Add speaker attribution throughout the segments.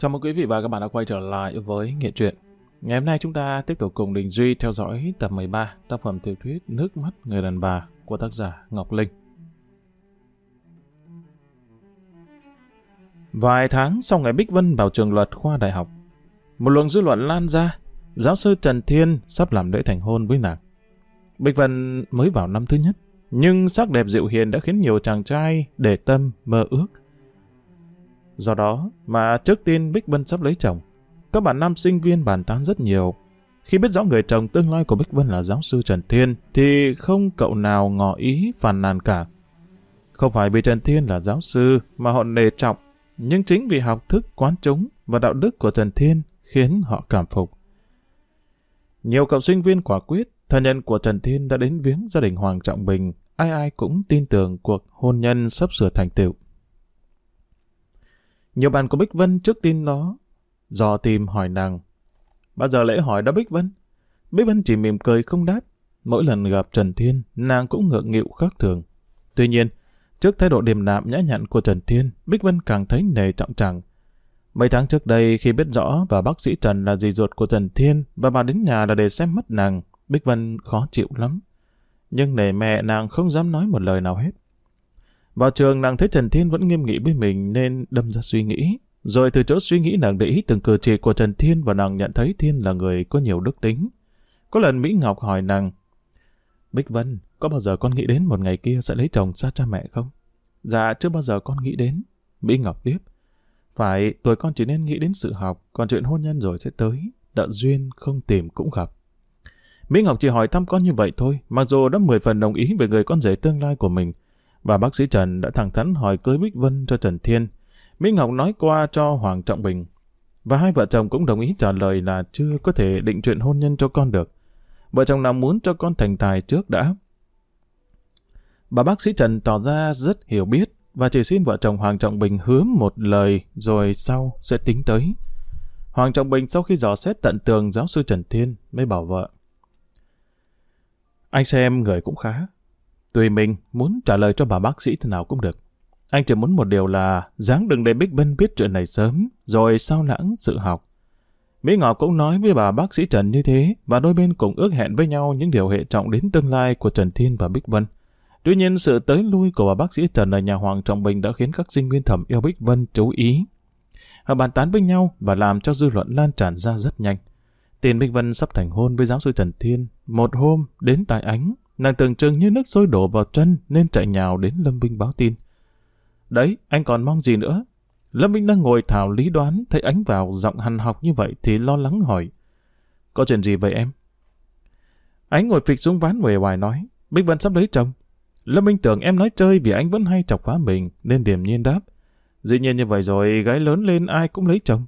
Speaker 1: Chào mừng quý vị và các bạn đã quay trở lại với Nghệ truyện. Ngày hôm nay chúng ta tiếp tục cùng Đình Duy theo dõi tập 13 tác phẩm tiểu thuyết Nước mắt người đàn bà của tác giả Ngọc Linh. Vài tháng sau ngày Bích Vân vào trường luật khoa đại học, một luồng dư luận lan ra, giáo sư Trần Thiên sắp làm lễ thành hôn với nàng. Bích Vân mới vào năm thứ nhất, nhưng sắc đẹp dịu hiền đã khiến nhiều chàng trai để tâm, mơ ước. Do đó mà trước tiên Bích Vân sắp lấy chồng, các bạn nam sinh viên bàn tán rất nhiều. Khi biết rõ người chồng tương lai của Bích Vân là giáo sư Trần Thiên, thì không cậu nào ngỏ ý phàn nàn cả. Không phải vì Trần Thiên là giáo sư mà họ nề trọng, nhưng chính vì học thức quán chúng và đạo đức của Trần Thiên khiến họ cảm phục. Nhiều cậu sinh viên quả quyết, thân nhân của Trần Thiên đã đến viếng gia đình Hoàng Trọng Bình, ai ai cũng tin tưởng cuộc hôn nhân sắp sửa thành tựu. Nhiều bạn của Bích Vân trước tin nó, dò tìm hỏi nàng. Bao giờ lễ hỏi đó Bích Vân? Bích Vân chỉ mỉm cười không đáp. Mỗi lần gặp Trần Thiên, nàng cũng ngượng nghịu khác thường. Tuy nhiên, trước thái độ điềm đạm nhã nhặn của Trần Thiên, Bích Vân càng thấy nề trọng tràng. Mấy tháng trước đây, khi biết rõ và bác sĩ Trần là dì ruột của Trần Thiên và bà đến nhà là để xem mắt nàng, Bích Vân khó chịu lắm. Nhưng nể mẹ nàng không dám nói một lời nào hết. Vào trường nàng thấy Trần Thiên vẫn nghiêm nghị với mình nên đâm ra suy nghĩ. Rồi từ chỗ suy nghĩ nàng để ý từng cử chỉ của Trần Thiên và nàng nhận thấy Thiên là người có nhiều đức tính. Có lần Mỹ Ngọc hỏi nàng, Bích Vân, có bao giờ con nghĩ đến một ngày kia sẽ lấy chồng xa cha mẹ không? Dạ, chưa bao giờ con nghĩ đến. Mỹ Ngọc tiếp, phải, tuổi con chỉ nên nghĩ đến sự học, còn chuyện hôn nhân rồi sẽ tới. Đợi duyên không tìm cũng gặp. Mỹ Ngọc chỉ hỏi thăm con như vậy thôi, mặc dù đã mười phần đồng ý về người con rể tương lai của mình. Và bác sĩ Trần đã thẳng thắn hỏi cưới Bích Vân cho Trần Thiên. Mỹ Ngọc nói qua cho Hoàng Trọng Bình. Và hai vợ chồng cũng đồng ý trả lời là chưa có thể định chuyện hôn nhân cho con được. Vợ chồng nào muốn cho con thành tài trước đã. Bà bác sĩ Trần tỏ ra rất hiểu biết và chỉ xin vợ chồng Hoàng Trọng Bình hứa một lời rồi sau sẽ tính tới. Hoàng Trọng Bình sau khi dò xét tận tường giáo sư Trần Thiên mới bảo vợ. Anh xem người cũng khá, Tùy mình muốn trả lời cho bà bác sĩ thế nào cũng được. Anh chỉ muốn một điều là dáng đừng để Bích Vân biết chuyện này sớm, rồi sao lãng sự học. Mỹ Ngọc cũng nói với bà bác sĩ Trần như thế, và đôi bên cũng ước hẹn với nhau những điều hệ trọng đến tương lai của Trần Thiên và Bích Vân. Tuy nhiên, sự tới lui của bà bác sĩ Trần ở nhà Hoàng Trọng Bình đã khiến các sinh viên thẩm yêu Bích Vân chú ý. Họ bàn tán với nhau và làm cho dư luận lan tràn ra rất nhanh. Tiền Bích Vân sắp thành hôn với giáo sư Trần Thiên. Một hôm, đến tại ánh, Nàng tưởng chừng như nước sôi đổ vào chân nên chạy nhào đến Lâm Vinh báo tin. Đấy, anh còn mong gì nữa? Lâm Vinh đang ngồi thảo lý đoán, thấy ánh vào giọng hằn học như vậy thì lo lắng hỏi. Có chuyện gì vậy em? Ánh ngồi phịch xuống ván về hoài nói, Bích Vân sắp lấy chồng. Lâm Minh tưởng em nói chơi vì anh vẫn hay chọc phá mình, nên điềm nhiên đáp. Dĩ nhiên như vậy rồi, gái lớn lên ai cũng lấy chồng.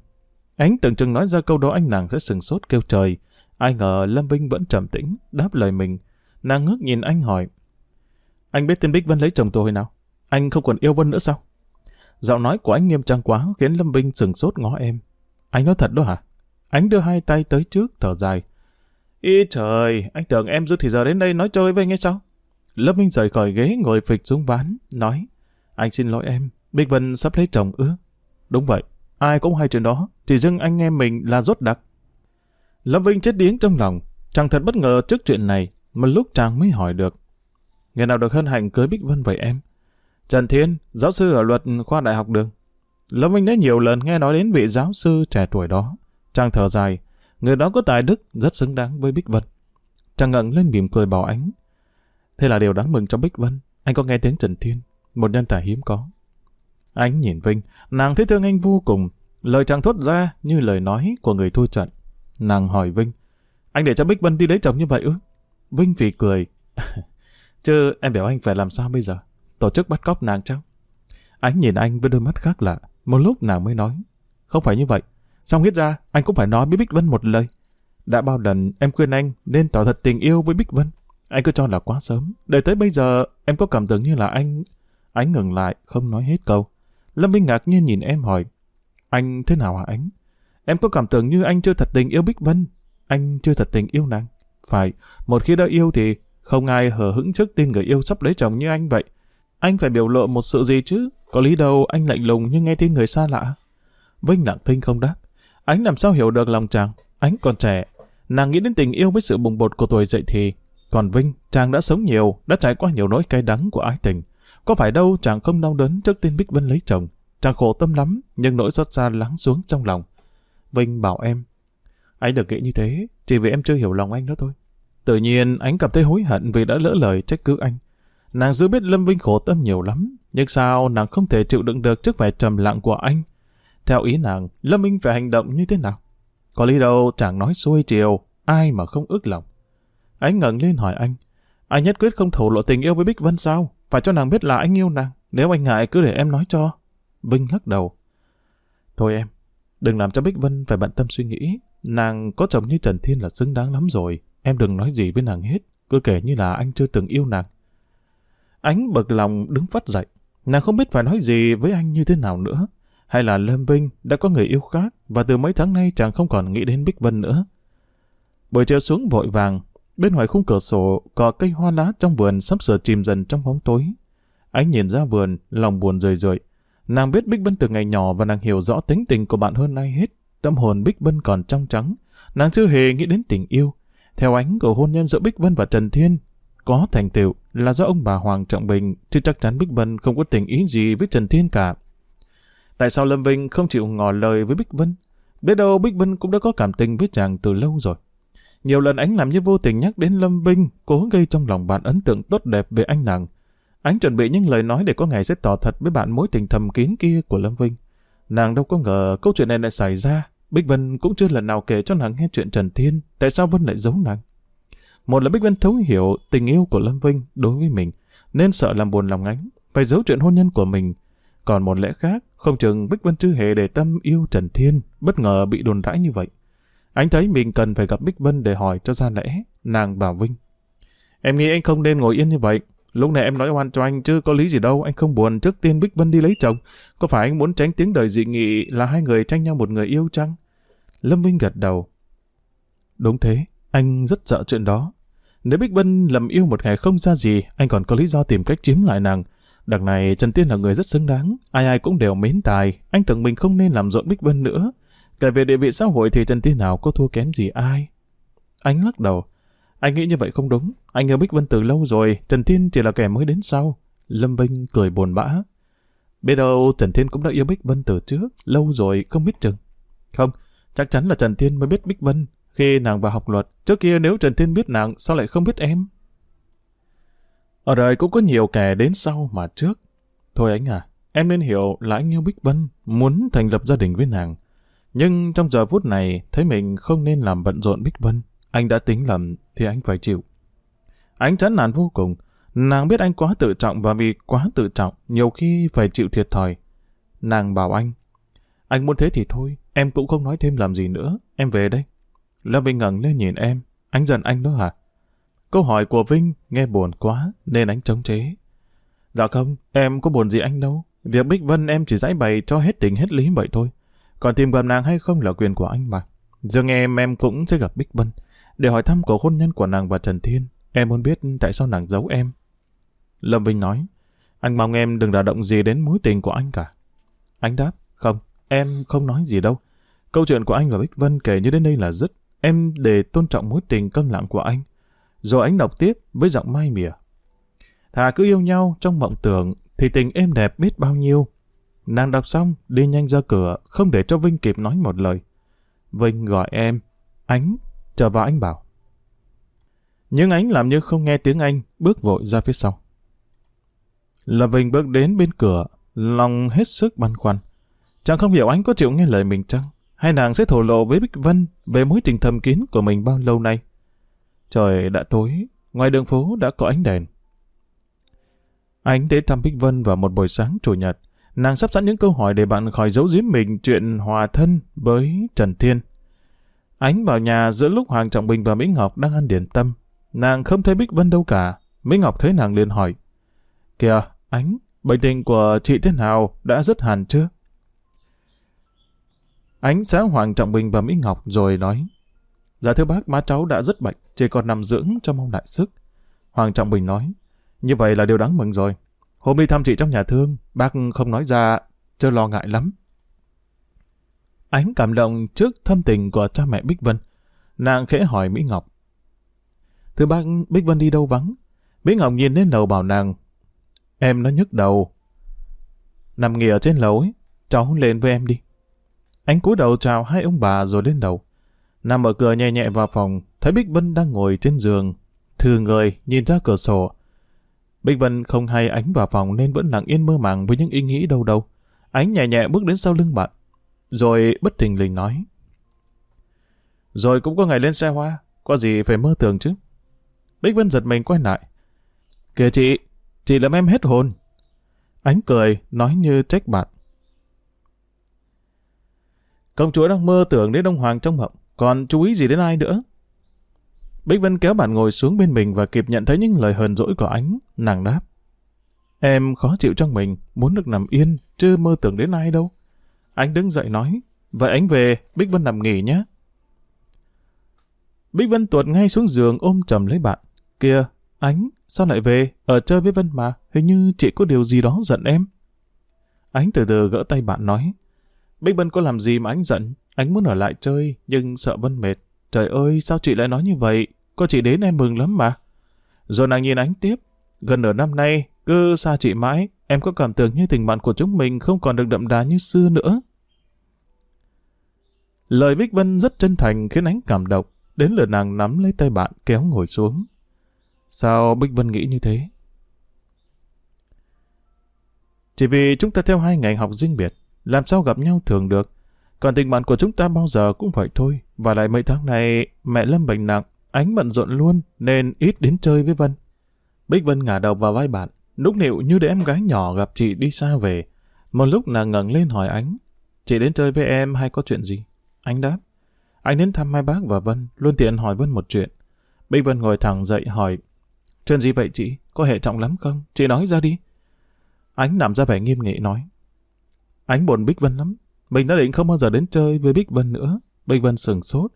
Speaker 1: Ánh tưởng chừng nói ra câu đó anh nàng sẽ sừng sốt kêu trời. Ai ngờ Lâm Vinh vẫn trầm tĩnh, đáp lời mình. Nàng ngước nhìn anh hỏi. Anh biết tên Bích Vân lấy chồng tôi hồi nào? Anh không còn yêu Vân nữa sao? Giọng nói của anh nghiêm trang quá khiến Lâm Vinh sừng sốt ngó em. Anh nói thật đó hả? Anh đưa hai tay tới trước thở dài. Ý trời, anh tưởng em dư thì giờ đến đây nói chơi với anh hay sao? Lâm Vinh rời khỏi ghế ngồi phịch xuống ván, nói. Anh xin lỗi em, Bích Vân sắp lấy chồng ư? Đúng vậy, ai cũng hay chuyện đó, chỉ riêng anh em mình là rốt đặc. Lâm Vinh chết điếng trong lòng, chẳng thật bất ngờ trước chuyện này, một lúc chàng mới hỏi được. Ngày nào được hân hạnh cưới Bích Vân vậy em? Trần Thiên, giáo sư ở luật khoa đại học đường. Lâm Minh đã nhiều lần nghe nói đến vị giáo sư trẻ tuổi đó. Chàng thở dài, người đó có tài đức rất xứng đáng với Bích Vân. Chàng ngẩng lên mỉm cười bảo ánh. Thế là điều đáng mừng cho Bích Vân. Anh có nghe tiếng Trần Thiên, một nhân tài hiếm có. Ánh nhìn Vinh, nàng thấy thương anh vô cùng. Lời chàng thốt ra như lời nói của người thua trận. Nàng hỏi Vinh, anh để cho Bích Vân đi lấy chồng như vậy ư? Vinh vì cười. Chứ em biểu anh phải làm sao bây giờ? Tổ chức bắt cóc nàng cháu. Ánh nhìn anh với đôi mắt khác lạ. Một lúc nàng mới nói. Không phải như vậy. Xong hết ra, anh cũng phải nói với Bích Vân một lời. Đã bao lần em khuyên anh nên tỏ thật tình yêu với Bích Vân. Anh cứ cho là quá sớm. Để tới bây giờ, em có cảm tưởng như là anh... Anh ngừng lại, không nói hết câu. Lâm Vinh ngạc nhiên nhìn em hỏi. Anh thế nào hả anh? Em có cảm tưởng như anh chưa thật tình yêu Bích Vân. Anh chưa thật tình yêu nàng. Phải, một khi đã yêu thì không ai hờ hững trước tin người yêu sắp lấy chồng như anh vậy. Anh phải biểu lộ một sự gì chứ? Có lý đâu anh lạnh lùng nhưng nghe tin người xa lạ. Vinh lặng thinh không đáp. Ánh làm sao hiểu được lòng chàng. Ánh còn trẻ. Nàng nghĩ đến tình yêu với sự bùng bột của tuổi dậy thì. Còn Vinh, chàng đã sống nhiều, đã trải qua nhiều nỗi cay đắng của ái tình. Có phải đâu chàng không đau đớn trước tin Bích Vân lấy chồng. Chàng khổ tâm lắm, nhưng nỗi xót xa lắng xuống trong lòng. Vinh bảo em, anh được nghĩ như thế, chỉ vì em chưa hiểu lòng anh nữa thôi. Tự nhiên anh cảm thấy hối hận vì đã lỡ lời trách cứ anh. Nàng dư biết Lâm Vinh khổ tâm nhiều lắm, nhưng sao nàng không thể chịu đựng được trước vẻ trầm lặng của anh. Theo ý nàng, Lâm Vinh phải hành động như thế nào? Có lý đâu chẳng nói xuôi chiều, ai mà không ước lòng. Anh ngẩng lên hỏi anh, anh nhất quyết không thổ lộ tình yêu với Bích Vân sao? Phải cho nàng biết là anh yêu nàng, nếu anh ngại cứ để em nói cho. Vinh lắc đầu. Thôi em, đừng làm cho Bích Vân phải bận tâm suy nghĩ. Nàng có chồng như Trần Thiên là xứng đáng lắm rồi. Em đừng nói gì với nàng hết, cứ kể như là anh chưa từng yêu nàng. Ánh bực lòng đứng phát dậy. Nàng không biết phải nói gì với anh như thế nào nữa. Hay là Lâm Vinh đã có người yêu khác và từ mấy tháng nay chàng không còn nghĩ đến Bích Vân nữa. Buổi chiều xuống vội vàng, bên ngoài khung cửa sổ có cây hoa lá trong vườn sắp sửa chìm dần trong bóng tối. Ánh nhìn ra vườn, lòng buồn rười rượi. Nàng biết Bích Vân từ ngày nhỏ và nàng hiểu rõ tính tình của bạn hơn ai hết. Tâm hồn Bích Vân còn trong trắng. Nàng chưa hề nghĩ đến tình yêu. Theo ánh của hôn nhân giữa Bích Vân và Trần Thiên, có thành tựu là do ông bà Hoàng Trọng Bình, chứ chắc chắn Bích Vân không có tình ý gì với Trần Thiên cả. Tại sao Lâm Vinh không chịu ngỏ lời với Bích Vân? Biết đâu Bích Vân cũng đã có cảm tình với chàng từ lâu rồi. Nhiều lần ánh làm như vô tình nhắc đến Lâm Vinh, cố gây trong lòng bạn ấn tượng tốt đẹp về anh nàng. Ánh chuẩn bị những lời nói để có ngày sẽ tỏ thật với bạn mối tình thầm kín kia của Lâm Vinh. Nàng đâu có ngờ câu chuyện này lại xảy ra. Bích Vân cũng chưa lần nào kể cho nàng nghe chuyện Trần Thiên, tại sao Vân lại giấu nàng. Một là Bích Vân thấu hiểu tình yêu của Lâm Vinh đối với mình, nên sợ làm buồn lòng ánh, phải giấu chuyện hôn nhân của mình. Còn một lẽ khác, không chừng Bích Vân chưa hề để tâm yêu Trần Thiên, bất ngờ bị đồn rãi như vậy. Anh thấy mình cần phải gặp Bích Vân để hỏi cho ra lẽ, nàng bảo Vinh. Em nghĩ anh không nên ngồi yên như vậy. Lúc này em nói oan cho anh chứ có lý gì đâu, anh không buồn trước tiên Bích Vân đi lấy chồng. Có phải anh muốn tránh tiếng đời dị nghị là hai người tranh nhau một người yêu chăng? Lâm Vinh gật đầu. Đúng thế, anh rất sợ chuyện đó. Nếu Bích Vân lầm yêu một ngày không ra gì, anh còn có lý do tìm cách chiếm lại nàng. Đằng này Trần Tiên là người rất xứng đáng, ai ai cũng đều mến tài, anh tưởng mình không nên làm rộn Bích Vân nữa. Kể về địa vị xã hội thì Trần Tiên nào có thua kém gì ai. Anh lắc đầu. Anh nghĩ như vậy không đúng. Anh yêu Bích Vân từ lâu rồi, Trần Thiên chỉ là kẻ mới đến sau. Lâm Vinh cười buồn bã. Biết đâu Trần Thiên cũng đã yêu Bích Vân từ trước, lâu rồi không biết chừng. Không, chắc chắn là Trần Thiên mới biết Bích Vân. Khi nàng vào học luật, trước kia nếu Trần Thiên biết nàng, sao lại không biết em? Ở đời cũng có nhiều kẻ đến sau mà trước. Thôi anh à, em nên hiểu là anh yêu Bích Vân, muốn thành lập gia đình với nàng. Nhưng trong giờ phút này, thấy mình không nên làm bận rộn Bích Vân. Anh đã tính lầm thì anh phải chịu. Anh chán nản vô cùng. Nàng biết anh quá tự trọng và vì quá tự trọng, nhiều khi phải chịu thiệt thòi. Nàng bảo anh, anh muốn thế thì thôi, em cũng không nói thêm làm gì nữa, em về đây. Lâm Vinh ngẩng lên nhìn em, anh giận anh đó hả? Câu hỏi của Vinh nghe buồn quá nên anh chống chế. Dạ không, em có buồn gì anh đâu. Việc Bích Vân em chỉ giải bày cho hết tình hết lý vậy thôi. Còn tìm gặp nàng hay không là quyền của anh mà. Dương em em cũng sẽ gặp Bích Vân để hỏi thăm cuộc hôn nhân của nàng và Trần Thiên. Em muốn biết tại sao nàng giấu em. Lâm Vinh nói, anh mong em đừng đả động gì đến mối tình của anh cả. Anh đáp, không, em không nói gì đâu. Câu chuyện của anh và Bích Vân kể như đến đây là dứt. Em để tôn trọng mối tình câm lặng của anh. Rồi anh đọc tiếp với giọng mai mỉa. Thà cứ yêu nhau trong mộng tưởng thì tình êm đẹp biết bao nhiêu. Nàng đọc xong, đi nhanh ra cửa, không để cho Vinh kịp nói một lời. Vinh gọi em. Ánh, chờ vào anh bảo. Nhưng ánh làm như không nghe tiếng anh, bước vội ra phía sau. Là Vinh bước đến bên cửa, lòng hết sức băn khoăn chàng không hiểu anh có chịu nghe lời mình chăng? Hay nàng sẽ thổ lộ với Bích Vân về mối tình thầm kín của mình bao lâu nay? Trời đã tối, ngoài đường phố đã có ánh đèn. Ánh đến thăm Bích Vân vào một buổi sáng chủ nhật. Nàng sắp sẵn những câu hỏi để bạn khỏi giấu giếm mình chuyện hòa thân với Trần Thiên. Ánh vào nhà giữa lúc Hoàng Trọng Bình và Mỹ Ngọc đang ăn điển tâm. Nàng không thấy Bích Vân đâu cả. Mỹ Ngọc thấy nàng liền hỏi. Kìa, Ánh, bệnh tình của chị thế nào? Đã rất hàn chưa? Ánh xã Hoàng Trọng Bình và Mỹ Ngọc rồi nói. Dạ thưa bác, má cháu đã rất bệnh, chỉ còn nằm dưỡng cho mong đại sức. Hoàng Trọng Bình nói. Như vậy là điều đáng mừng rồi. Hôm đi thăm chị trong nhà thương, bác không nói ra, chớ lo ngại lắm. Ánh cảm động trước thâm tình của cha mẹ Bích Vân. Nàng khẽ hỏi Mỹ Ngọc. Thưa bác, Bích Vân đi đâu vắng? Mỹ Ngọc nhìn lên lầu bảo nàng. Em nó nhức đầu. Nằm nghỉ ở trên lầu ấy, cháu lên với em đi. Anh cúi đầu chào hai ông bà rồi lên đầu. Nằm mở cửa nhẹ nhẹ vào phòng, thấy Bích Vân đang ngồi trên giường, thừa người nhìn ra cửa sổ. Bích Vân không hay ánh vào phòng nên vẫn lặng yên mơ màng với những ý nghĩ đâu đâu. Ánh nhẹ nhẹ bước đến sau lưng bạn, rồi bất tình lình nói. Rồi cũng có ngày lên xe hoa, có gì phải mơ tưởng chứ. Bích Vân giật mình quay lại. Kìa chị, chị làm em hết hồn. Ánh cười, nói như trách bạn. Công chúa đang mơ tưởng đến Đông Hoàng trong mộng, còn chú ý gì đến ai nữa? Bích Vân kéo bạn ngồi xuống bên mình và kịp nhận thấy những lời hờn dỗi của ánh, nàng đáp. Em khó chịu trong mình, muốn được nằm yên, chưa mơ tưởng đến ai đâu. Anh đứng dậy nói, vậy anh về, Bích Vân nằm nghỉ nhé. Bích Vân tuột ngay xuống giường ôm chầm lấy bạn. Kìa, ánh, sao lại về, ở chơi với Vân mà, hình như chị có điều gì đó giận em. Ánh từ từ gỡ tay bạn nói, Bích Vân có làm gì mà anh giận, anh muốn ở lại chơi, nhưng sợ Vân mệt. Trời ơi, sao chị lại nói như vậy? Có chị đến em mừng lắm mà. Rồi nàng nhìn ánh tiếp. Gần nửa năm nay, cứ xa chị mãi, em có cảm tưởng như tình bạn của chúng mình không còn được đậm đà như xưa nữa. Lời Bích Vân rất chân thành khiến ánh cảm động. Đến lượt nàng nắm lấy tay bạn kéo ngồi xuống. Sao Bích Vân nghĩ như thế? Chỉ vì chúng ta theo hai ngành học riêng biệt, làm sao gặp nhau thường được. Còn tình bạn của chúng ta bao giờ cũng vậy thôi. Và lại mấy tháng này, mẹ Lâm bệnh nặng, ánh bận rộn luôn, nên ít đến chơi với Vân. Bích Vân ngả đầu vào vai bạn, nũng nịu như để em gái nhỏ gặp chị đi xa về. Một lúc nàng ngẩng lên hỏi ánh, chị đến chơi với em hay có chuyện gì? Anh đáp, anh đến thăm hai bác và Vân, luôn tiện hỏi Vân một chuyện. Bích Vân ngồi thẳng dậy hỏi, chuyện gì vậy chị? Có hệ trọng lắm không? Chị nói ra đi. Ánh nằm ra vẻ nghiêm nghị nói, Ánh buồn Bích Vân lắm. Mình đã định không bao giờ đến chơi với Bích Vân nữa. Bích Vân sừng sốt.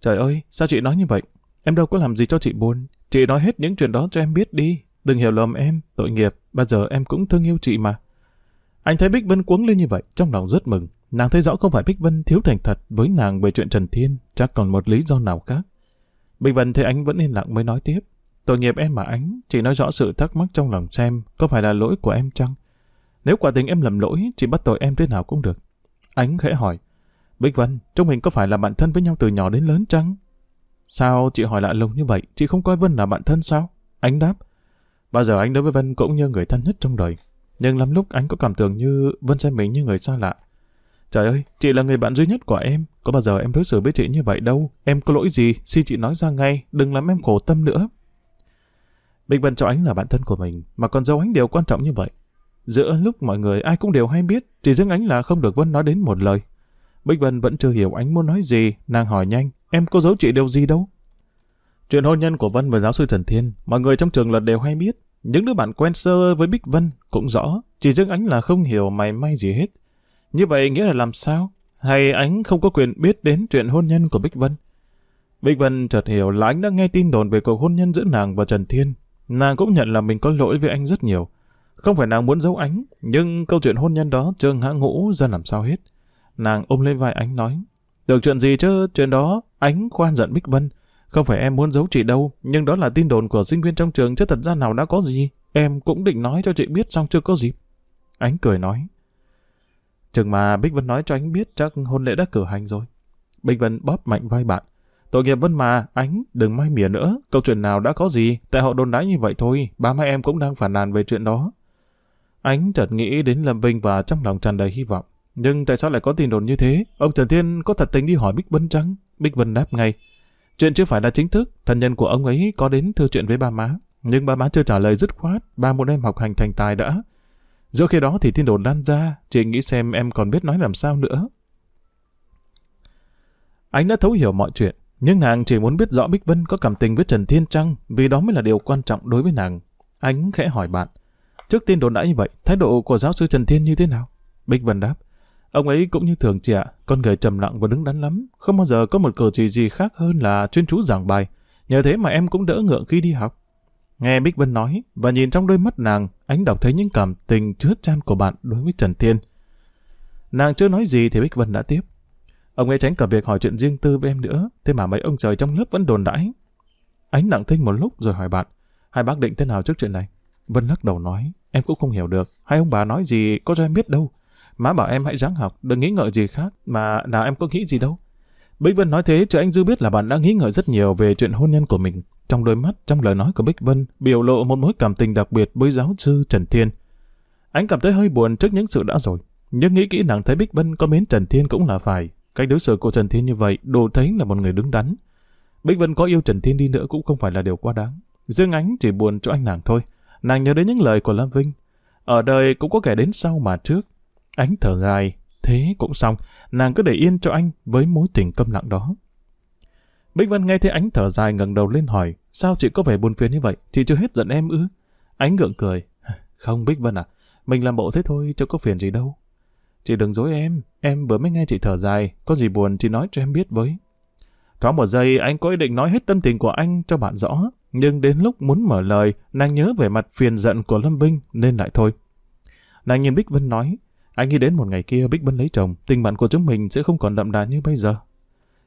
Speaker 1: Trời ơi, sao chị nói như vậy? Em đâu có làm gì cho chị buồn. Chị nói hết những chuyện đó cho em biết đi. Đừng hiểu lầm em, tội nghiệp. Bao giờ em cũng thương yêu chị mà. Anh thấy Bích Vân cuống lên như vậy, trong lòng rất mừng. Nàng thấy rõ không phải Bích Vân thiếu thành thật với nàng về chuyện Trần Thiên, chắc còn một lý do nào khác. Bích Vân thấy anh vẫn yên lặng mới nói tiếp. Tội nghiệp em mà ánh, chị nói rõ sự thắc mắc trong lòng xem, có phải là lỗi của em chăng? Nếu quả tình em lầm lỗi, chị bắt tội em thế nào cũng được. Ánh khẽ hỏi, Bích Vân, chúng mình có phải là bạn thân với nhau từ nhỏ đến lớn chăng? Sao chị hỏi lại lâu như vậy, chị không coi Vân là bạn thân sao? Ánh đáp, bao giờ anh đối với Vân cũng như người thân nhất trong đời. Nhưng lắm lúc anh có cảm tưởng như Vân xem mình như người xa lạ. Trời ơi, chị là người bạn duy nhất của em. Có bao giờ em đối xử với chị như vậy đâu. Em có lỗi gì, xin chị nói ra ngay, đừng làm em khổ tâm nữa. Bích Vân cho anh là bạn thân của mình, mà còn dâu anh điều quan trọng như vậy. Giữa lúc mọi người ai cũng đều hay biết, chỉ riêng ánh là không được Vân nói đến một lời. Bích Vân vẫn chưa hiểu ánh muốn nói gì, nàng hỏi nhanh, em có giấu chị điều gì đâu? Chuyện hôn nhân của Vân và giáo sư Trần Thiên, mọi người trong trường luật đều hay biết. Những đứa bạn quen sơ với Bích Vân cũng rõ, chỉ riêng ánh là không hiểu mày may gì hết. Như vậy nghĩa là làm sao? Hay ánh không có quyền biết đến chuyện hôn nhân của Bích Vân? Bích Vân chợt hiểu là ánh đã nghe tin đồn về cuộc hôn nhân giữa nàng và Trần Thiên. Nàng cũng nhận là mình có lỗi với anh rất nhiều. Không phải nàng muốn giấu ánh, nhưng câu chuyện hôn nhân đó trương hã ngũ ra làm sao hết. Nàng ôm lên vai ánh nói, được chuyện gì chứ, chuyện đó, ánh khoan giận Bích Vân. Không phải em muốn giấu chị đâu, nhưng đó là tin đồn của sinh viên trong trường chứ thật ra nào đã có gì. Em cũng định nói cho chị biết xong chưa có dịp. Ánh cười nói. Chừng mà Bích Vân nói cho anh biết chắc hôn lễ đã cử hành rồi. Bích Vân bóp mạnh vai bạn. Tội nghiệp Vân mà, ánh, đừng mai mỉa nữa. Câu chuyện nào đã có gì, tại họ đồn đãi như vậy thôi. Ba mai em cũng đang phản nàn về chuyện đó. Ánh chợt nghĩ đến Lâm Vinh và trong lòng tràn đầy hy vọng. Nhưng tại sao lại có tin đồn như thế? Ông Trần Thiên có thật tình đi hỏi Bích Vân trắng. Bích Vân đáp ngay. Chuyện chưa phải là chính thức, thân nhân của ông ấy có đến thưa chuyện với ba má. Nhưng ba má chưa trả lời dứt khoát, ba muốn em học hành thành tài đã. Giữa khi đó thì tin đồn lan ra, chị nghĩ xem em còn biết nói làm sao nữa. Anh đã thấu hiểu mọi chuyện, nhưng nàng chỉ muốn biết rõ Bích Vân có cảm tình với Trần Thiên Trăng, vì đó mới là điều quan trọng đối với nàng. Anh khẽ hỏi bạn, Trước tin đồn đã như vậy, thái độ của giáo sư Trần Thiên như thế nào? Bích Vân đáp, ông ấy cũng như thường chị ạ, con người trầm lặng và đứng đắn lắm, không bao giờ có một cử chỉ gì khác hơn là chuyên chú giảng bài, nhờ thế mà em cũng đỡ ngượng khi đi học. Nghe Bích Vân nói, và nhìn trong đôi mắt nàng, ánh đọc thấy những cảm tình chứa chan của bạn đối với Trần Thiên. Nàng chưa nói gì thì Bích Vân đã tiếp. Ông ấy tránh cả việc hỏi chuyện riêng tư với em nữa, thế mà mấy ông trời trong lớp vẫn đồn đãi. Ánh lặng thinh một lúc rồi hỏi bạn, hai bác định thế nào trước chuyện này? Vân lắc đầu nói, em cũng không hiểu được, hai ông bà nói gì có cho em biết đâu. Má bảo em hãy ráng học, đừng nghĩ ngợi gì khác, mà nào em có nghĩ gì đâu. Bích Vân nói thế cho anh Dư biết là bạn đã nghĩ ngợi rất nhiều về chuyện hôn nhân của mình. Trong đôi mắt, trong lời nói của Bích Vân, biểu lộ một mối cảm tình đặc biệt với giáo sư Trần Thiên. Anh cảm thấy hơi buồn trước những sự đã rồi. Nhưng nghĩ kỹ nàng thấy Bích Vân có mến Trần Thiên cũng là phải. Cách đối xử của Trần Thiên như vậy, đồ thấy là một người đứng đắn. Bích Vân có yêu Trần Thiên đi nữa cũng không phải là điều quá đáng. Dương Ánh chỉ buồn cho anh nàng thôi. Nàng nhớ đến những lời của Lam Vinh. Ở đời cũng có kẻ đến sau mà trước. Ánh thở dài, thế cũng xong, nàng cứ để yên cho anh với mối tình câm lặng đó. Bích Vân nghe thấy ánh thở dài ngẩng đầu lên hỏi, sao chị có vẻ buồn phiền như vậy, chị chưa hết giận em ư? Ánh gượng cười, không Bích Vân à, mình làm bộ thế thôi, chứ có phiền gì đâu. Chị đừng dối em, em vừa mới nghe chị thở dài, có gì buồn chị nói cho em biết với. Thoáng một giây anh có ý định nói hết tâm tình của anh cho bạn rõ, nhưng đến lúc muốn mở lời, nàng nhớ về mặt phiền giận của Lâm Vinh nên lại thôi. Nàng nhìn Bích Vân nói, anh nghĩ đến một ngày kia Bích Vân lấy chồng, tình bạn của chúng mình sẽ không còn đậm đà như bây giờ.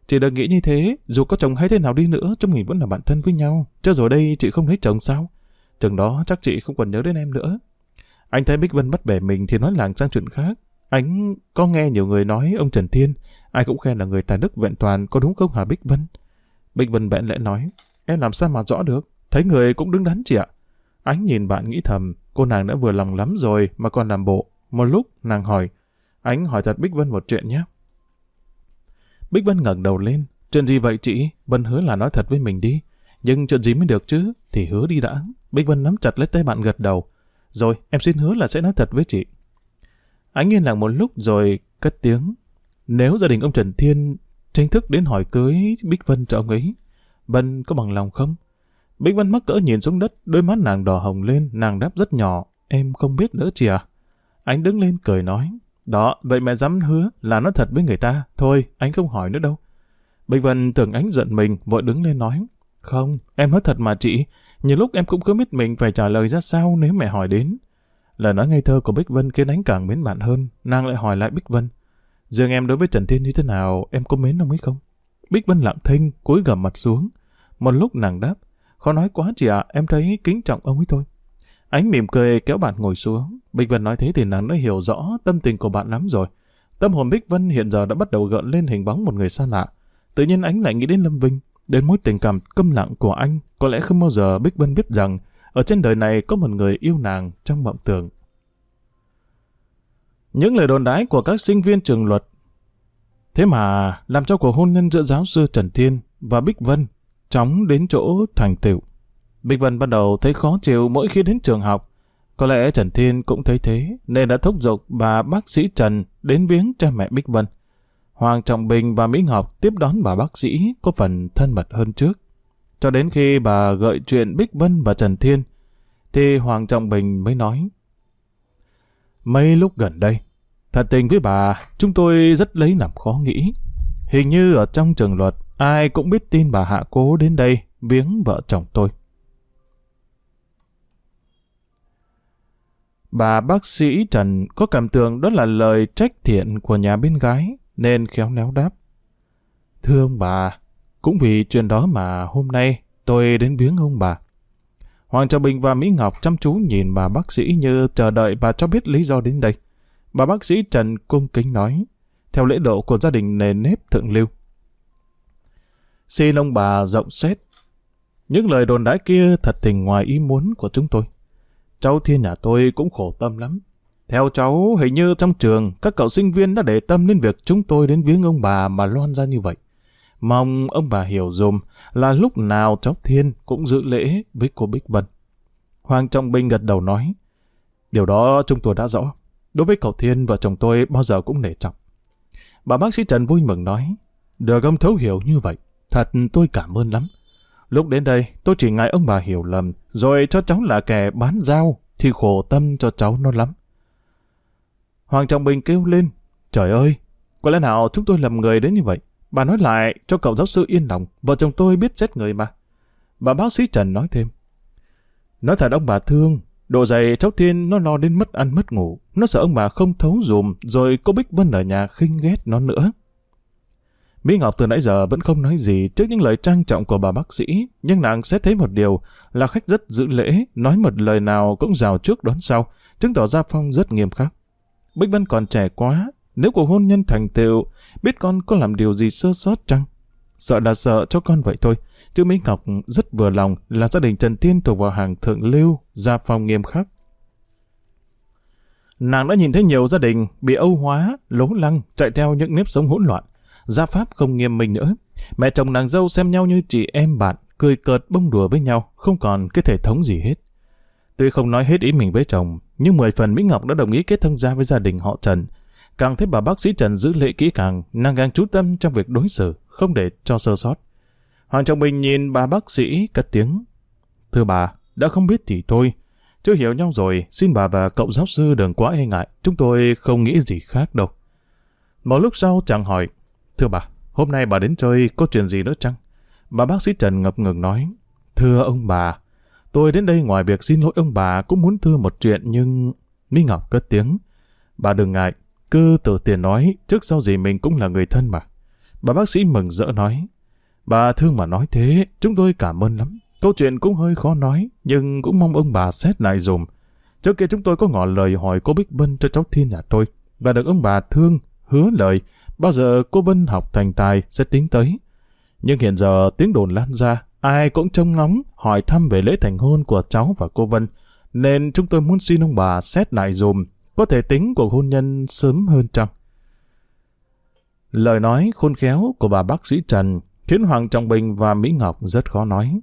Speaker 1: Chị đừng nghĩ như thế, dù có chồng hay thế nào đi nữa, chúng mình vẫn là bạn thân với nhau. Chứ rồi đây chị không lấy chồng sao? Chừng đó chắc chị không còn nhớ đến em nữa. Anh thấy Bích Vân bắt bẻ mình thì nói làng sang chuyện khác. Anh có nghe nhiều người nói ông Trần Thiên, ai cũng khen là người tài đức vẹn toàn, có đúng không hả Bích Vân? Bích Vân bẽn lẽ nói, em làm sao mà rõ được, thấy người cũng đứng đắn chị ạ. Ánh nhìn bạn nghĩ thầm, cô nàng đã vừa lòng lắm rồi mà còn làm bộ. Một lúc, nàng hỏi, Ánh hỏi thật Bích Vân một chuyện nhé. Bích Vân ngẩng đầu lên, chuyện gì vậy chị? Vân hứa là nói thật với mình đi. Nhưng chuyện gì mới được chứ? Thì hứa đi đã. Bích Vân nắm chặt lấy tay bạn gật đầu. Rồi, em xin hứa là sẽ nói thật với chị. Ánh yên lặng một lúc rồi cất tiếng. Nếu gia đình ông Trần Thiên tranh thức đến hỏi cưới Bích Vân cho ông ấy, Vân có bằng lòng không? Bích Vân mắc cỡ nhìn xuống đất, đôi mắt nàng đỏ hồng lên, nàng đáp rất nhỏ. Em không biết nữa chị à? Anh đứng lên cười nói. Đó, vậy mẹ dám hứa là nó thật với người ta. Thôi, anh không hỏi nữa đâu. Bích Vân tưởng ánh giận mình, vội đứng lên nói. Không, em nói thật mà chị. Nhiều lúc em cũng cứ biết mình phải trả lời ra sao nếu mẹ hỏi đến. Lời nói ngây thơ của Bích Vân khiến ánh càng mến bạn hơn. Nàng lại hỏi lại Bích Vân. Dương em đối với Trần Thiên như thế nào, em có mến ông ấy không? Bích Vân lặng thinh, cúi gầm mặt xuống. Một lúc nàng đáp. Khó nói quá chị ạ, em thấy kính trọng ông ấy thôi. Ánh mỉm cười kéo bạn ngồi xuống. Bích Vân nói thế thì nàng đã hiểu rõ tâm tình của bạn lắm rồi. Tâm hồn Bích Vân hiện giờ đã bắt đầu gợn lên hình bóng một người xa lạ. Tự nhiên ánh lại nghĩ đến Lâm Vinh, đến mối tình cảm câm lặng của anh. Có lẽ không bao giờ Bích Vân biết rằng ở trên đời này có một người yêu nàng trong mộng tưởng. Những lời đồn đái của các sinh viên trường luật Thế mà làm cho cuộc hôn nhân giữa giáo sư Trần Thiên và Bích Vân chóng đến chỗ thành tựu. Bích Vân bắt đầu thấy khó chịu mỗi khi đến trường học. Có lẽ Trần Thiên cũng thấy thế, nên đã thúc giục bà bác sĩ Trần đến viếng cha mẹ Bích Vân. Hoàng Trọng Bình và Mỹ Ngọc tiếp đón bà bác sĩ có phần thân mật hơn trước. Cho đến khi bà gợi chuyện Bích Vân và Trần Thiên, thì Hoàng Trọng Bình mới nói. Mấy lúc gần đây, thật tình với bà, chúng tôi rất lấy làm khó nghĩ. Hình như ở trong trường luật, ai cũng biết tin bà Hạ Cố đến đây viếng vợ chồng tôi. Bà bác sĩ Trần có cảm tưởng đó là lời trách thiện của nhà bên gái, nên khéo léo đáp. Thưa ông bà, cũng vì chuyện đó mà hôm nay tôi đến viếng ông bà. Hoàng Trọng Bình và Mỹ Ngọc chăm chú nhìn bà bác sĩ như chờ đợi bà cho biết lý do đến đây. Bà bác sĩ Trần cung kính nói, theo lễ độ của gia đình nền nếp thượng lưu. Xin ông bà rộng xét. Những lời đồn đãi kia thật tình ngoài ý muốn của chúng tôi. Cháu Thiên nhà tôi cũng khổ tâm lắm. Theo cháu, hình như trong trường, các cậu sinh viên đã để tâm đến việc chúng tôi đến viếng ông bà mà loan ra như vậy. Mong ông bà hiểu dùm là lúc nào cháu Thiên cũng giữ lễ với cô Bích Vân. Hoàng Trọng Bình gật đầu nói, điều đó chúng tôi đã rõ. Đối với cậu Thiên, vợ chồng tôi bao giờ cũng nể trọng. Bà bác sĩ Trần vui mừng nói, được ông thấu hiểu như vậy, thật tôi cảm ơn lắm. Lúc đến đây, tôi chỉ ngại ông bà hiểu lầm, rồi cho cháu là kẻ bán dao, thì khổ tâm cho cháu nó lắm. Hoàng Trọng Bình kêu lên, trời ơi, có lẽ nào chúng tôi lầm người đến như vậy? Bà nói lại cho cậu giáo sư yên lòng, vợ chồng tôi biết chết người mà. Bà bác sĩ Trần nói thêm, nói thật ông bà thương, độ dày cháu Thiên nó lo đến mất ăn mất ngủ, nó sợ ông bà không thấu dùm, rồi cô Bích Vân ở nhà khinh ghét nó nữa. Mỹ Ngọc từ nãy giờ vẫn không nói gì trước những lời trang trọng của bà bác sĩ, nhưng nàng sẽ thấy một điều là khách rất giữ lễ, nói một lời nào cũng rào trước đón sau, chứng tỏ gia phong rất nghiêm khắc. Bích Vân còn trẻ quá, nếu cuộc hôn nhân thành tựu, biết con có làm điều gì sơ sót chăng? Sợ là sợ cho con vậy thôi, chứ Mỹ Ngọc rất vừa lòng là gia đình Trần Tiên thuộc vào hàng thượng lưu, gia phong nghiêm khắc. Nàng đã nhìn thấy nhiều gia đình bị âu hóa, lố lăng, chạy theo những nếp sống hỗn loạn. Gia pháp không nghiêm minh nữa. Mẹ chồng nàng dâu xem nhau như chị em bạn, cười cợt bông đùa với nhau, không còn cái thể thống gì hết. Tuy không nói hết ý mình với chồng, nhưng mười phần Mỹ Ngọc đã đồng ý kết thông gia với gia đình họ Trần. Càng thấy bà bác sĩ Trần giữ lễ kỹ càng, nàng càng chú tâm trong việc đối xử, không để cho sơ sót. Hoàng Trọng Bình nhìn bà bác sĩ cất tiếng. Thưa bà, đã không biết thì thôi. Chưa hiểu nhau rồi, xin bà và cậu giáo sư đừng quá e ngại, chúng tôi không nghĩ gì khác đâu. Một lúc sau chàng hỏi, Thưa bà, hôm nay bà đến chơi có chuyện gì nữa chăng? Bà bác sĩ Trần ngập ngừng nói, Thưa ông bà, tôi đến đây ngoài việc xin lỗi ông bà cũng muốn thưa một chuyện nhưng... Mỹ Ngọc cất tiếng, bà đừng ngại, cứ tự tiền nói, trước sau gì mình cũng là người thân mà. Bà bác sĩ mừng rỡ nói, bà thương mà nói thế, chúng tôi cảm ơn lắm. Câu chuyện cũng hơi khó nói, nhưng cũng mong ông bà xét lại dùm. Trước kia chúng tôi có ngỏ lời hỏi cô Bích Vân cho cháu Thiên nhà tôi, và được ông bà thương, hứa lời, bao giờ cô Vân học thành tài sẽ tính tới. Nhưng hiện giờ tiếng đồn lan ra, ai cũng trông ngóng hỏi thăm về lễ thành hôn của cháu và cô Vân, nên chúng tôi muốn xin ông bà xét lại dùm, có thể tính cuộc hôn nhân sớm hơn chăng? Lời nói khôn khéo của bà bác sĩ Trần khiến Hoàng Trọng Bình và Mỹ Ngọc rất khó nói.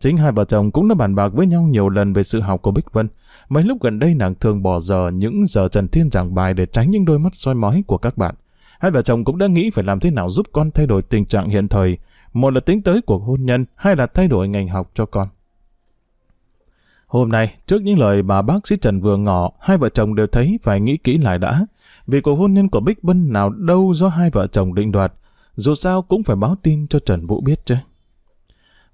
Speaker 1: Chính hai vợ chồng cũng đã bàn bạc với nhau nhiều lần về sự học của Bích Vân. Mấy lúc gần đây nàng thường bỏ giờ những giờ Trần Thiên giảng bài để tránh những đôi mắt soi mói của các bạn. Hai vợ chồng cũng đã nghĩ phải làm thế nào giúp con thay đổi tình trạng hiện thời. Một là tính tới cuộc hôn nhân, hai là thay đổi ngành học cho con. Hôm nay, trước những lời bà bác sĩ Trần vừa ngỏ, hai vợ chồng đều thấy phải nghĩ kỹ lại đã. Vì cuộc hôn nhân của Bích Vân nào đâu do hai vợ chồng định đoạt. Dù sao cũng phải báo tin cho Trần Vũ biết chứ.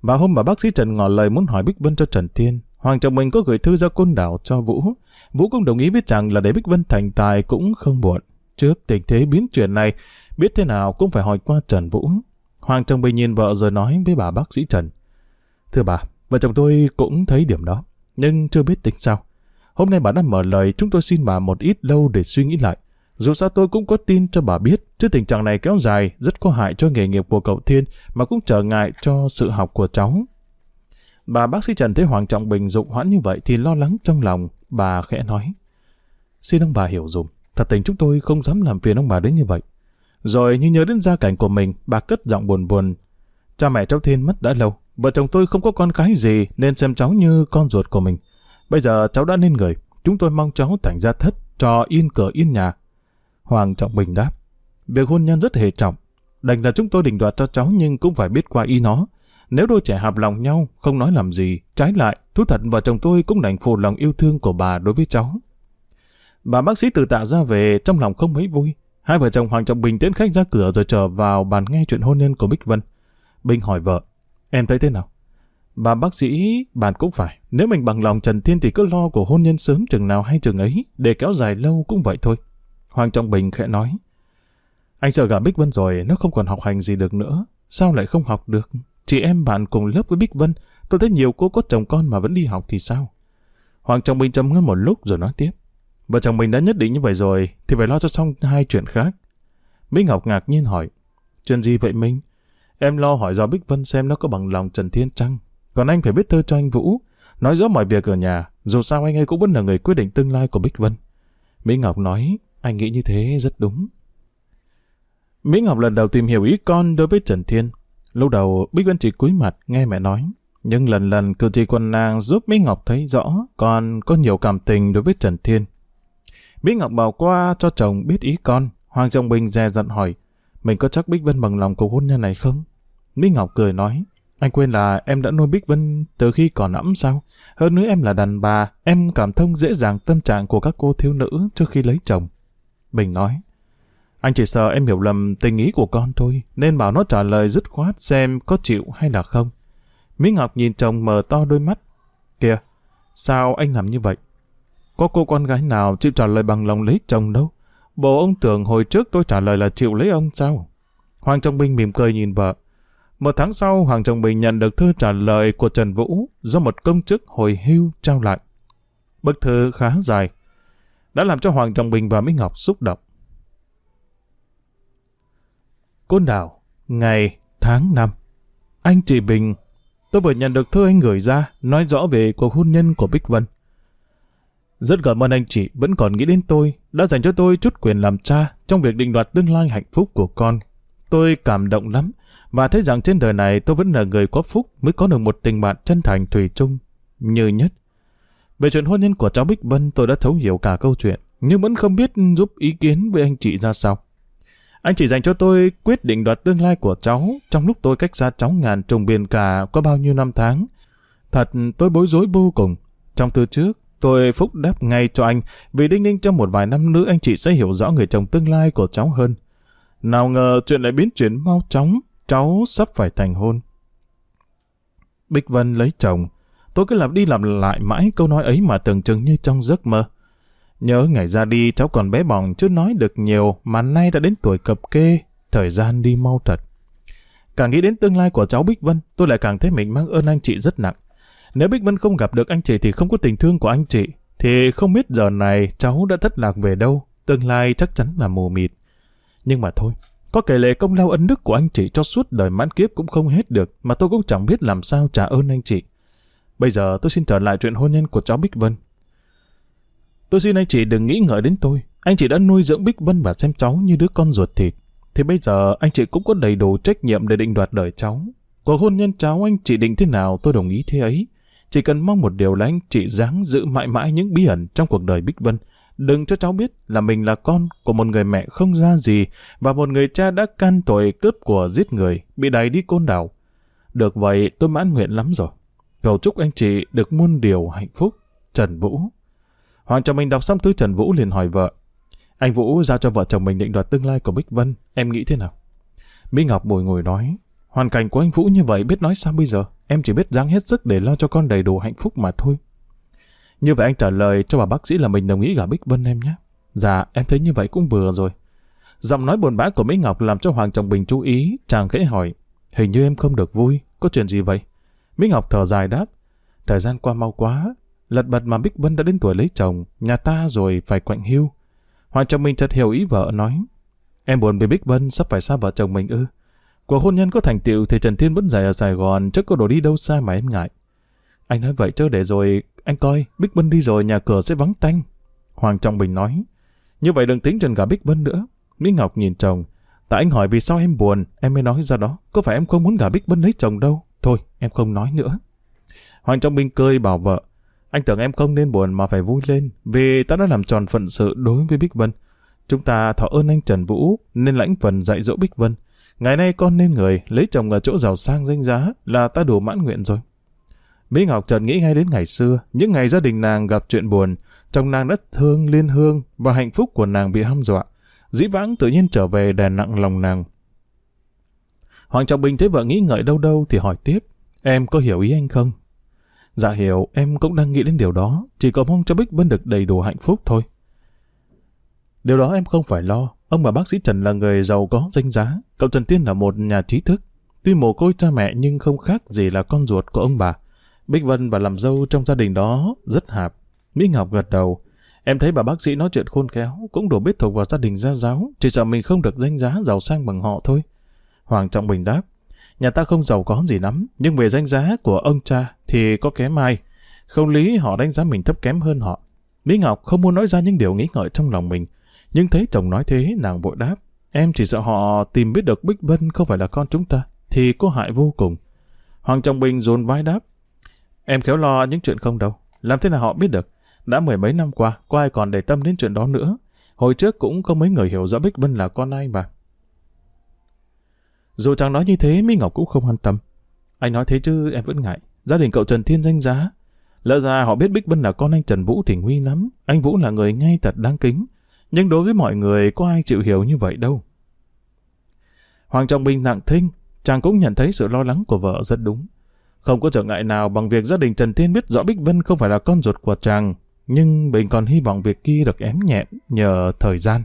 Speaker 1: Và hôm bà bác sĩ Trần ngỏ lời muốn hỏi Bích Vân cho Trần Thiên, Hoàng chồng mình có gửi thư ra côn đảo cho Vũ. Vũ cũng đồng ý biết rằng là để Bích Vân thành tài cũng không muộn. Trước tình thế biến chuyển này, biết thế nào cũng phải hỏi qua Trần Vũ. Hoàng chồng bình nhìn vợ rồi nói với bà bác sĩ Trần. Thưa bà, vợ chồng tôi cũng thấy điểm đó, nhưng chưa biết tính sao. Hôm nay bà đã mở lời chúng tôi xin bà một ít lâu để suy nghĩ lại. Dù sao tôi cũng có tin cho bà biết, chứ tình trạng này kéo dài rất có hại cho nghề nghiệp của cậu Thiên mà cũng trở ngại cho sự học của cháu. Bà bác sĩ Trần thấy Hoàng Trọng Bình dụng hoãn như vậy thì lo lắng trong lòng, bà khẽ nói. Xin ông bà hiểu dùm, thật tình chúng tôi không dám làm phiền ông bà đến như vậy. Rồi như nhớ đến gia cảnh của mình, bà cất giọng buồn buồn. Cha mẹ cháu Thiên mất đã lâu, vợ chồng tôi không có con cái gì nên xem cháu như con ruột của mình. Bây giờ cháu đã nên người, chúng tôi mong cháu thành ra thất, cho yên cửa yên nhà, Hoàng Trọng Bình đáp, việc hôn nhân rất hệ trọng. Đành là chúng tôi định đoạt cho cháu nhưng cũng phải biết qua ý nó. Nếu đôi trẻ hợp lòng nhau, không nói làm gì, trái lại, thú thật và chồng tôi cũng đành phụ lòng yêu thương của bà đối với cháu. Bà bác sĩ từ tạ ra về trong lòng không mấy vui. Hai vợ chồng Hoàng Trọng Bình tiễn khách ra cửa rồi trở vào bàn nghe chuyện hôn nhân của Bích Vân. Bình hỏi vợ, em thấy thế nào? Bà bác sĩ, bạn cũng phải. Nếu mình bằng lòng Trần Thiên thì cứ lo của hôn nhân sớm chừng nào hay chừng ấy, để kéo dài lâu cũng vậy thôi. Hoàng Trọng Bình khẽ nói. Anh sợ gả Bích Vân rồi, nó không còn học hành gì được nữa. Sao lại không học được? Chị em bạn cùng lớp với Bích Vân, tôi thấy nhiều cô có chồng con mà vẫn đi học thì sao? Hoàng Trọng Bình trầm ngâm một lúc rồi nói tiếp. Vợ chồng mình đã nhất định như vậy rồi, thì phải lo cho xong hai chuyện khác. Mỹ Ngọc ngạc nhiên hỏi. Chuyện gì vậy Minh? Em lo hỏi do Bích Vân xem nó có bằng lòng Trần Thiên Trăng. Còn anh phải biết thơ cho anh Vũ. Nói rõ mọi việc ở nhà, dù sao anh ấy cũng vẫn là người quyết định tương lai của Bích Vân. Mỹ Ngọc nói, anh nghĩ như thế rất đúng. Mỹ Ngọc lần đầu tìm hiểu ý con đối với Trần Thiên. Lúc đầu Bích Vân chỉ cúi mặt nghe mẹ nói. Nhưng lần lần cử chỉ quân nàng giúp Mỹ Ngọc thấy rõ con có nhiều cảm tình đối với Trần Thiên. Mỹ Ngọc bảo qua cho chồng biết ý con. Hoàng Trọng Bình dè dặn hỏi mình có chắc Bích Vân bằng lòng cuộc hôn nhân này không? Mỹ Ngọc cười nói anh quên là em đã nuôi Bích Vân từ khi còn ẵm sao? Hơn nữa em là đàn bà, em cảm thông dễ dàng tâm trạng của các cô thiếu nữ trước khi lấy chồng. Bình nói, anh chỉ sợ em hiểu lầm tình ý của con thôi, nên bảo nó trả lời dứt khoát xem có chịu hay là không. Mỹ Ngọc nhìn chồng mở to đôi mắt. Kìa, sao anh làm như vậy? Có cô con gái nào chịu trả lời bằng lòng lấy chồng đâu. Bộ ông tưởng hồi trước tôi trả lời là chịu lấy ông sao? Hoàng Trọng Bình mỉm cười nhìn vợ. Một tháng sau, Hoàng Trọng Bình nhận được thư trả lời của Trần Vũ do một công chức hồi hưu trao lại. Bức thư khá dài, đã làm cho Hoàng Trọng Bình và Minh Ngọc xúc động. Côn Đảo, ngày, tháng 5. Anh chị Bình, tôi vừa nhận được thư anh gửi ra, nói rõ về cuộc hôn nhân của Bích Vân. Rất cảm ơn anh chị vẫn còn nghĩ đến tôi, đã dành cho tôi chút quyền làm cha trong việc định đoạt tương lai hạnh phúc của con. Tôi cảm động lắm, và thấy rằng trên đời này tôi vẫn là người có phúc mới có được một tình bạn chân thành thủy chung, như nhất. Về chuyện hôn nhân của cháu Bích Vân tôi đã thấu hiểu cả câu chuyện, nhưng vẫn không biết giúp ý kiến với anh chị ra sao. Anh chỉ dành cho tôi quyết định đoạt tương lai của cháu trong lúc tôi cách xa cháu ngàn trùng biển cả có bao nhiêu năm tháng. Thật tôi bối rối vô cùng. Trong thư trước, tôi phúc đáp ngay cho anh vì đinh ninh trong một vài năm nữa anh chị sẽ hiểu rõ người chồng tương lai của cháu hơn. Nào ngờ chuyện lại biến chuyển mau chóng, cháu sắp phải thành hôn. Bích Vân lấy chồng. Tôi cứ lặp đi lặp lại mãi câu nói ấy mà tưởng chừng như trong giấc mơ. Nhớ ngày ra đi cháu còn bé bỏng chưa nói được nhiều mà nay đã đến tuổi cập kê, thời gian đi mau thật. Càng nghĩ đến tương lai của cháu Bích Vân, tôi lại càng thấy mình mang ơn anh chị rất nặng. Nếu Bích Vân không gặp được anh chị thì không có tình thương của anh chị, thì không biết giờ này cháu đã thất lạc về đâu, tương lai chắc chắn là mù mịt. Nhưng mà thôi, có kể lệ công lao ân đức của anh chị cho suốt đời mãn kiếp cũng không hết được, mà tôi cũng chẳng biết làm sao trả ơn anh chị. Bây giờ tôi xin trở lại chuyện hôn nhân của cháu Bích Vân. Tôi xin anh chị đừng nghĩ ngợi đến tôi. Anh chị đã nuôi dưỡng Bích Vân và xem cháu như đứa con ruột thịt. Thì bây giờ anh chị cũng có đầy đủ trách nhiệm để định đoạt đời cháu. Cuộc hôn nhân cháu anh chị định thế nào tôi đồng ý thế ấy. Chỉ cần mong một điều là anh chị dáng giữ mãi mãi những bí ẩn trong cuộc đời Bích Vân. Đừng cho cháu biết là mình là con của một người mẹ không ra gì và một người cha đã can tội cướp của giết người, bị đẩy đi côn đảo. Được vậy tôi mãn nguyện lắm rồi. Cầu chúc anh chị được muôn điều hạnh phúc. Trần Vũ Hoàng chồng mình đọc xong thư Trần Vũ liền hỏi vợ. Anh Vũ giao cho vợ chồng mình định đoạt tương lai của Bích Vân, em nghĩ thế nào? Mỹ Ngọc bồi ngồi nói, hoàn cảnh của anh Vũ như vậy biết nói sao bây giờ, em chỉ biết dáng hết sức để lo cho con đầy đủ hạnh phúc mà thôi. Như vậy anh trả lời cho bà bác sĩ là mình đồng ý gả Bích Vân em nhé. Dạ, em thấy như vậy cũng vừa rồi. Giọng nói buồn bã của Mỹ Ngọc làm cho Hoàng chồng Bình chú ý, chàng khẽ hỏi, hình như em không được vui, có chuyện gì vậy? Minh Ngọc thở dài đáp, thời gian qua mau quá, lật bật mà Bích Vân đã đến tuổi lấy chồng, nhà ta rồi phải quạnh hưu. Hoàng chồng mình chợt hiểu ý vợ nói, em buồn vì Bích Vân sắp phải xa vợ chồng mình ư. Cuộc hôn nhân có thành tựu thì Trần Thiên vẫn dài ở Sài Gòn, chắc có đồ đi đâu xa mà em ngại. Anh nói vậy chứ để rồi, anh coi, Bích Vân đi rồi nhà cửa sẽ vắng tanh. Hoàng Trọng Bình nói, như vậy đừng tính trần cả Bích Vân nữa. Mỹ Ngọc nhìn chồng, tại anh hỏi vì sao em buồn, em mới nói ra đó, có phải em không muốn gả Bích Vân lấy chồng đâu. Thôi, em không nói nữa. Hoàng Trọng Minh cười bảo vợ, anh tưởng em không nên buồn mà phải vui lên, vì ta đã làm tròn phận sự đối với Bích Vân. Chúng ta thọ ơn anh Trần Vũ, nên lãnh phần dạy dỗ Bích Vân. Ngày nay con nên người, lấy chồng ở chỗ giàu sang danh giá là ta đủ mãn nguyện rồi. Mỹ Ngọc trần nghĩ ngay đến ngày xưa, những ngày gia đình nàng gặp chuyện buồn, chồng nàng đất thương liên hương và hạnh phúc của nàng bị hăm dọa. Dĩ vãng tự nhiên trở về đè nặng lòng nàng. Hoàng Trọng Bình thấy vợ nghĩ ngợi đâu đâu thì hỏi tiếp, em có hiểu ý anh không? Dạ hiểu, em cũng đang nghĩ đến điều đó, chỉ có mong cho Bích Vân được đầy đủ hạnh phúc thôi. Điều đó em không phải lo, ông bà bác sĩ Trần là người giàu có danh giá, cậu Trần Tiên là một nhà trí thức. Tuy mồ côi cha mẹ nhưng không khác gì là con ruột của ông bà. Bích Vân và làm dâu trong gia đình đó rất hạp. Mỹ Ngọc gật đầu. Em thấy bà bác sĩ nói chuyện khôn khéo, cũng đủ biết thuộc vào gia đình gia giáo, chỉ sợ mình không được danh giá giàu sang bằng họ thôi. Hoàng Trọng Bình đáp. Nhà ta không giàu có gì lắm, nhưng về danh giá của ông cha thì có kém ai. Không lý họ đánh giá mình thấp kém hơn họ. Mỹ Ngọc không muốn nói ra những điều nghĩ ngợi trong lòng mình, nhưng thấy chồng nói thế, nàng vội đáp. Em chỉ sợ họ tìm biết được Bích Vân không phải là con chúng ta, thì có hại vô cùng. Hoàng Trọng Bình dồn vai đáp. Em khéo lo những chuyện không đâu. Làm thế nào họ biết được? Đã mười mấy năm qua, có ai còn để tâm đến chuyện đó nữa. Hồi trước cũng có mấy người hiểu rõ Bích Vân là con ai mà. Dù chàng nói như thế, Mỹ Ngọc cũng không an tâm. Anh nói thế chứ em vẫn ngại. Gia đình cậu Trần Thiên danh giá. Lỡ ra họ biết Bích Vân là con anh Trần Vũ thì nguy lắm. Anh Vũ là người ngay thật đáng kính. Nhưng đối với mọi người có ai chịu hiểu như vậy đâu. Hoàng Trọng Bình nặng thinh, chàng cũng nhận thấy sự lo lắng của vợ rất đúng. Không có trở ngại nào bằng việc gia đình Trần Thiên biết rõ Bích Vân không phải là con ruột của chàng, nhưng Bình còn hy vọng việc kia được ém nhẹm nhờ thời gian.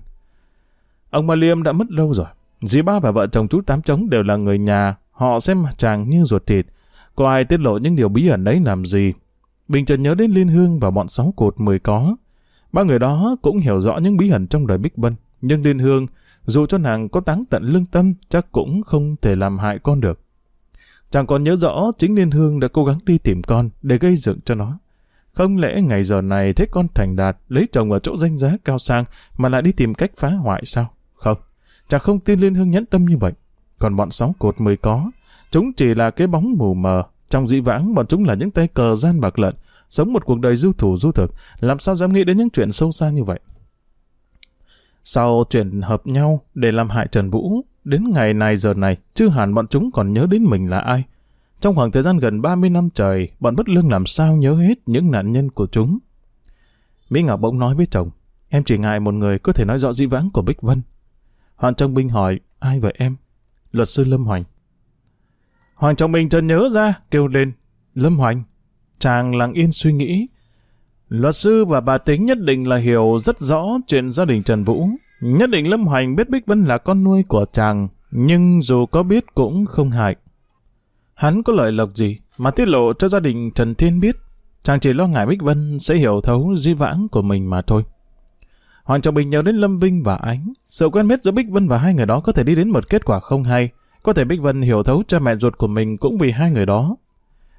Speaker 1: Ông Ma Liêm đã mất lâu rồi, Dì ba và vợ chồng chú Tám Trống đều là người nhà, họ xem chàng như ruột thịt. Có ai tiết lộ những điều bí ẩn ấy làm gì? Bình Trần nhớ đến Liên Hương và bọn sáu cột mười có. Ba người đó cũng hiểu rõ những bí ẩn trong đời Bích Vân. Nhưng Liên Hương, dù cho nàng có táng tận lương tâm, chắc cũng không thể làm hại con được. Chàng còn nhớ rõ chính Liên Hương đã cố gắng đi tìm con để gây dựng cho nó. Không lẽ ngày giờ này thấy con thành đạt, lấy chồng ở chỗ danh giá cao sang mà lại đi tìm cách phá hoại sao? Chả không tin Liên Hương nhẫn tâm như vậy. Còn bọn sáu cột mới có, chúng chỉ là cái bóng mù mờ. Trong dĩ vãng, bọn chúng là những tay cờ gian bạc lận, sống một cuộc đời du thủ du thực, làm sao dám nghĩ đến những chuyện sâu xa như vậy. Sau chuyện hợp nhau để làm hại Trần Vũ, đến ngày này giờ này, chưa hẳn bọn chúng còn nhớ đến mình là ai. Trong khoảng thời gian gần 30 năm trời, bọn bất lương làm sao nhớ hết những nạn nhân của chúng. Mỹ Ngọc bỗng nói với chồng, em chỉ ngại một người có thể nói rõ dĩ vãng của Bích Vân. Hoàng Trọng Minh hỏi, ai vậy em? Luật sư Lâm Hoành. Hoàng Trọng Bình chợt nhớ ra, kêu lên, Lâm Hoành. Chàng lặng yên suy nghĩ. Luật sư và bà Tính nhất định là hiểu rất rõ chuyện gia đình Trần Vũ. Nhất định Lâm Hoành biết Bích Vân là con nuôi của chàng, nhưng dù có biết cũng không hại. Hắn có lợi lộc gì mà tiết lộ cho gia đình Trần Thiên biết. Chàng chỉ lo ngại Bích Vân sẽ hiểu thấu di vãng của mình mà thôi. Hoàng Trọng Bình nhớ đến Lâm Vinh và Ánh. Sự quen biết giữa Bích Vân và hai người đó có thể đi đến một kết quả không hay. Có thể Bích Vân hiểu thấu cha mẹ ruột của mình cũng vì hai người đó.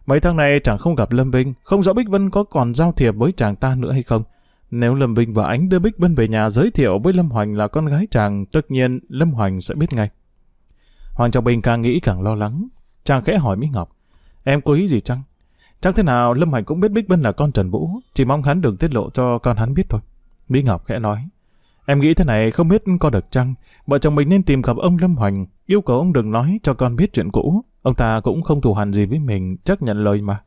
Speaker 1: Mấy tháng này chẳng không gặp Lâm Vinh, không rõ Bích Vân có còn giao thiệp với chàng ta nữa hay không. Nếu Lâm Vinh và Ánh đưa Bích Vân về nhà giới thiệu với Lâm Hoành là con gái chàng, tất nhiên Lâm Hoành sẽ biết ngay. Hoàng Trọng Bình càng nghĩ càng lo lắng. Chàng khẽ hỏi Mỹ Ngọc, em có ý gì chăng? Chắc thế nào Lâm Hoành cũng biết Bích Vân là con Trần Vũ, chỉ mong hắn đừng tiết lộ cho con hắn biết thôi. Mỹ Ngọc khẽ nói, em nghĩ thế này không biết có được chăng? Vợ chồng mình nên tìm gặp ông Lâm Hoành, yêu cầu ông đừng nói cho con biết chuyện cũ. Ông ta cũng không thù hằn gì với mình, chắc nhận lời mà.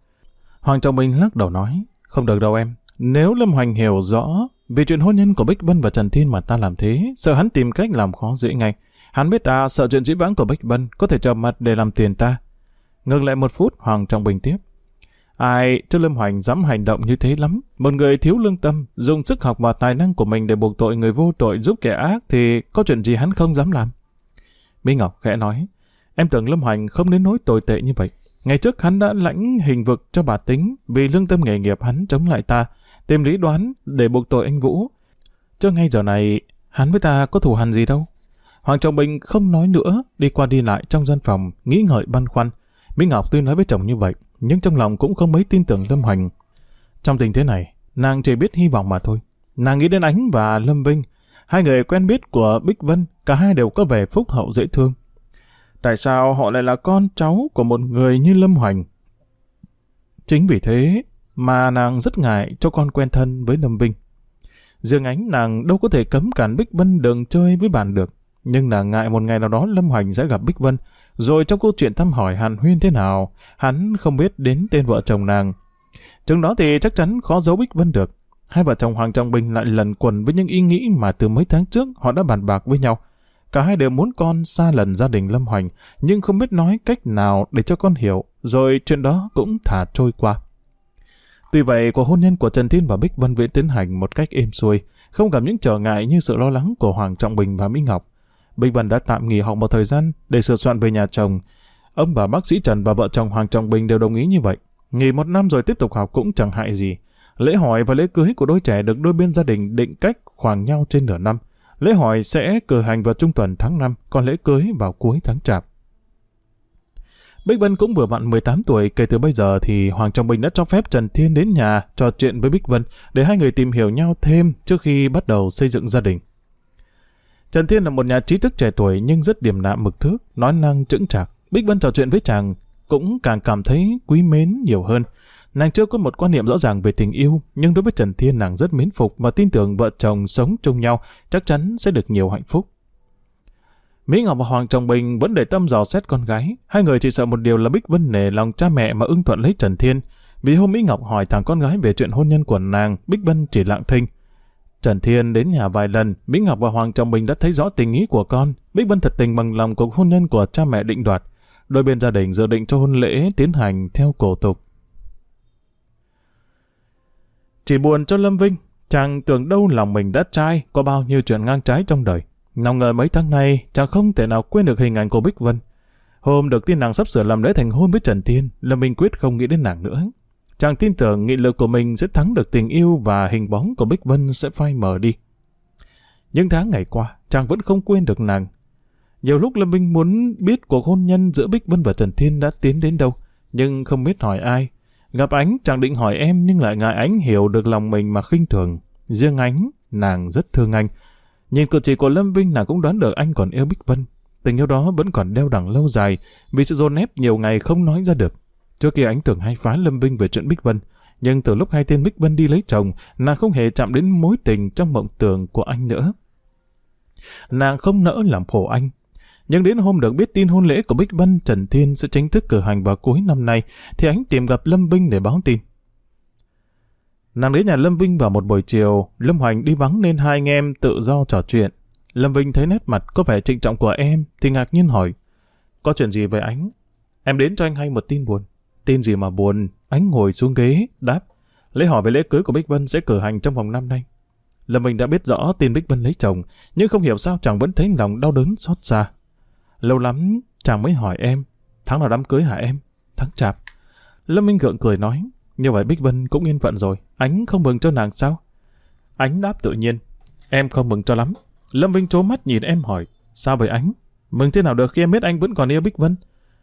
Speaker 1: Hoàng chồng mình lắc đầu nói, không được đâu em. Nếu Lâm Hoành hiểu rõ về chuyện hôn nhân của Bích Vân và Trần Thiên mà ta làm thế, sợ hắn tìm cách làm khó dễ ngay. Hắn biết ta sợ chuyện dĩ vãng của Bích Vân có thể trở mặt để làm tiền ta. Ngừng lại một phút, Hoàng Trọng Bình tiếp. Ai cho Lâm Hoành dám hành động như thế lắm. Một người thiếu lương tâm, dùng sức học và tài năng của mình để buộc tội người vô tội giúp kẻ ác thì có chuyện gì hắn không dám làm. Mỹ Ngọc khẽ nói, em tưởng Lâm Hoành không đến nỗi tồi tệ như vậy. Ngày trước hắn đã lãnh hình vực cho bà tính vì lương tâm nghề nghiệp hắn chống lại ta, tìm lý đoán để buộc tội anh Vũ. Chứ ngay giờ này, hắn với ta có thù hằn gì đâu. Hoàng Trọng Bình không nói nữa, đi qua đi lại trong gian phòng, nghĩ ngợi băn khoăn. Mỹ Ngọc tuy nói với chồng như vậy, nhưng trong lòng cũng không mấy tin tưởng Lâm Hoành. Trong tình thế này, nàng chỉ biết hy vọng mà thôi. Nàng nghĩ đến Ánh và Lâm Vinh, hai người quen biết của Bích Vân, cả hai đều có vẻ phúc hậu dễ thương. Tại sao họ lại là con cháu của một người như Lâm Hoành? Chính vì thế mà nàng rất ngại cho con quen thân với Lâm Vinh. Dương Ánh nàng đâu có thể cấm cản Bích Vân đường chơi với bạn được. Nhưng là ngại một ngày nào đó Lâm Hoành sẽ gặp Bích Vân, rồi trong câu chuyện thăm hỏi Hàn Huyên thế nào, hắn không biết đến tên vợ chồng nàng. Chừng đó thì chắc chắn khó giấu Bích Vân được. Hai vợ chồng Hoàng Trọng Bình lại lần quần với những ý nghĩ mà từ mấy tháng trước họ đã bàn bạc với nhau. Cả hai đều muốn con xa lần gia đình Lâm Hoành, nhưng không biết nói cách nào để cho con hiểu, rồi chuyện đó cũng thả trôi qua. Tuy vậy, cuộc hôn nhân của Trần Thiên và Bích Vân vẫn tiến hành một cách êm xuôi, không gặp những trở ngại như sự lo lắng của Hoàng Trọng Bình và Mỹ Ngọc. Bích Vân đã tạm nghỉ học một thời gian để sửa soạn về nhà chồng. Ông bà bác sĩ Trần và vợ chồng Hoàng Trọng Bình đều đồng ý như vậy. Nghỉ một năm rồi tiếp tục học cũng chẳng hại gì. Lễ hỏi và lễ cưới của đôi trẻ được đôi bên gia đình định cách khoảng nhau trên nửa năm. Lễ hỏi sẽ cử hành vào trung tuần tháng 5, còn lễ cưới vào cuối tháng chạp. Bích Vân cũng vừa mặn 18 tuổi, kể từ bây giờ thì Hoàng Trọng Bình đã cho phép Trần Thiên đến nhà trò chuyện với Bích Vân để hai người tìm hiểu nhau thêm trước khi bắt đầu xây dựng gia đình. Trần Thiên là một nhà trí thức trẻ tuổi nhưng rất điềm đạm mực thước, nói năng chững chạc. Bích Vân trò chuyện với chàng cũng càng cảm thấy quý mến nhiều hơn. Nàng chưa có một quan niệm rõ ràng về tình yêu, nhưng đối với Trần Thiên nàng rất mến phục và tin tưởng vợ chồng sống chung nhau chắc chắn sẽ được nhiều hạnh phúc. Mỹ Ngọc và Hoàng Trọng Bình vẫn để tâm dò xét con gái. Hai người chỉ sợ một điều là Bích Vân nề lòng cha mẹ mà ưng thuận lấy Trần Thiên. Vì hôm Mỹ Ngọc hỏi thằng con gái về chuyện hôn nhân của nàng, Bích Vân chỉ lặng thinh. Trần Thiên đến nhà vài lần, Mỹ Ngọc và Hoàng Trọng Bình đã thấy rõ tình ý của con. Bích Vân thật tình bằng lòng cuộc hôn nhân của cha mẹ định đoạt. Đôi bên gia đình dự định cho hôn lễ tiến hành theo cổ tục. Chỉ buồn cho Lâm Vinh, chàng tưởng đâu lòng mình đã trai, có bao nhiêu chuyện ngang trái trong đời. Nào ngờ mấy tháng nay, chàng không thể nào quên được hình ảnh của Bích Vân. Hôm được tin nàng sắp sửa làm lễ thành hôn với Trần Thiên, Lâm Minh quyết không nghĩ đến nàng nữa. Chàng tin tưởng nghị lực của mình sẽ thắng được tình yêu và hình bóng của Bích Vân sẽ phai mờ đi. Những tháng ngày qua, chàng vẫn không quên được nàng. Nhiều lúc Lâm Minh muốn biết cuộc hôn nhân giữa Bích Vân và Trần Thiên đã tiến đến đâu, nhưng không biết hỏi ai. Gặp ánh, chàng định hỏi em nhưng lại ngại ánh hiểu được lòng mình mà khinh thường. Riêng ánh, nàng rất thương anh. Nhìn cử chỉ của Lâm Vinh nàng cũng đoán được anh còn yêu Bích Vân. Tình yêu đó vẫn còn đeo đẳng lâu dài vì sự dồn ép nhiều ngày không nói ra được. Trước kia ánh tưởng hay phá Lâm Vinh về chuyện Bích Vân, nhưng từ lúc hai tên Bích Vân đi lấy chồng, nàng không hề chạm đến mối tình trong mộng tưởng của anh nữa. Nàng không nỡ làm khổ anh. Nhưng đến hôm được biết tin hôn lễ của Bích Vân Trần Thiên sẽ chính thức cử hành vào cuối năm nay, thì ánh tìm gặp Lâm Vinh để báo tin. Nàng đến nhà Lâm Vinh vào một buổi chiều, Lâm Hoành đi vắng nên hai anh em tự do trò chuyện. Lâm Vinh thấy nét mặt có vẻ trịnh trọng của em thì ngạc nhiên hỏi. Có chuyện gì với ánh? Em đến cho anh hay một tin buồn. Tin gì mà buồn? Ánh ngồi xuống ghế, đáp. Lễ hỏi về lễ cưới của Bích Vân sẽ cử hành trong vòng năm nay. Lâm Bình đã biết rõ tin Bích Vân lấy chồng, nhưng không hiểu sao chàng vẫn thấy lòng đau đớn xót xa. Lâu lắm, chàng mới hỏi em, tháng nào đám cưới hả em? Tháng chạp. Lâm Minh gượng cười nói, như vậy Bích Vân cũng yên phận rồi, ánh không mừng cho nàng sao? Ánh đáp tự nhiên, em không mừng cho lắm. Lâm Vinh trố mắt nhìn em hỏi, sao vậy ánh? Mừng thế nào được khi em biết anh vẫn còn yêu Bích Vân?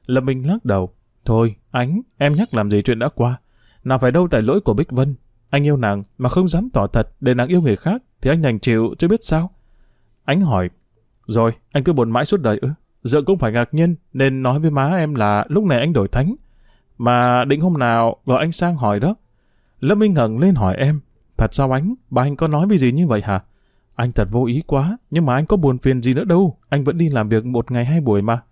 Speaker 1: Lâm Minh lắc đầu, thôi, ánh, em nhắc làm gì chuyện đã qua. Nào phải đâu tại lỗi của Bích Vân. Anh yêu nàng mà không dám tỏ thật để nàng yêu người khác thì anh đành chịu chứ biết sao. Ánh hỏi, rồi anh cứ buồn mãi suốt đời ư? Dượng cũng phải ngạc nhiên nên nói với má em là lúc này anh đổi thánh. Mà định hôm nào gọi anh sang hỏi đó. Lâm Minh ngẩng lên hỏi em, thật sao ánh, bà anh có nói với gì như vậy hả? Anh thật vô ý quá, nhưng mà anh có buồn phiền gì nữa đâu, anh vẫn đi làm việc một ngày hai buổi mà.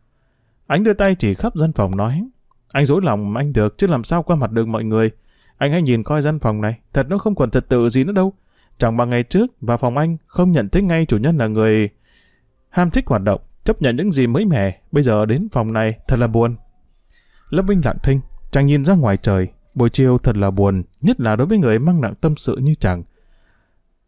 Speaker 1: ánh đưa tay chỉ khắp dân phòng nói, anh dối lòng anh được chứ làm sao qua mặt được mọi người. Anh hãy nhìn coi gian phòng này, thật nó không còn trật tự gì nữa đâu. Chẳng bằng ngày trước, vào phòng anh không nhận thấy ngay chủ nhân là người ham thích hoạt động, chấp nhận những gì mới mẻ, bây giờ đến phòng này thật là buồn. Lâm Vinh lặng thinh, chàng nhìn ra ngoài trời, buổi chiều thật là buồn, nhất là đối với người mang nặng tâm sự như chàng.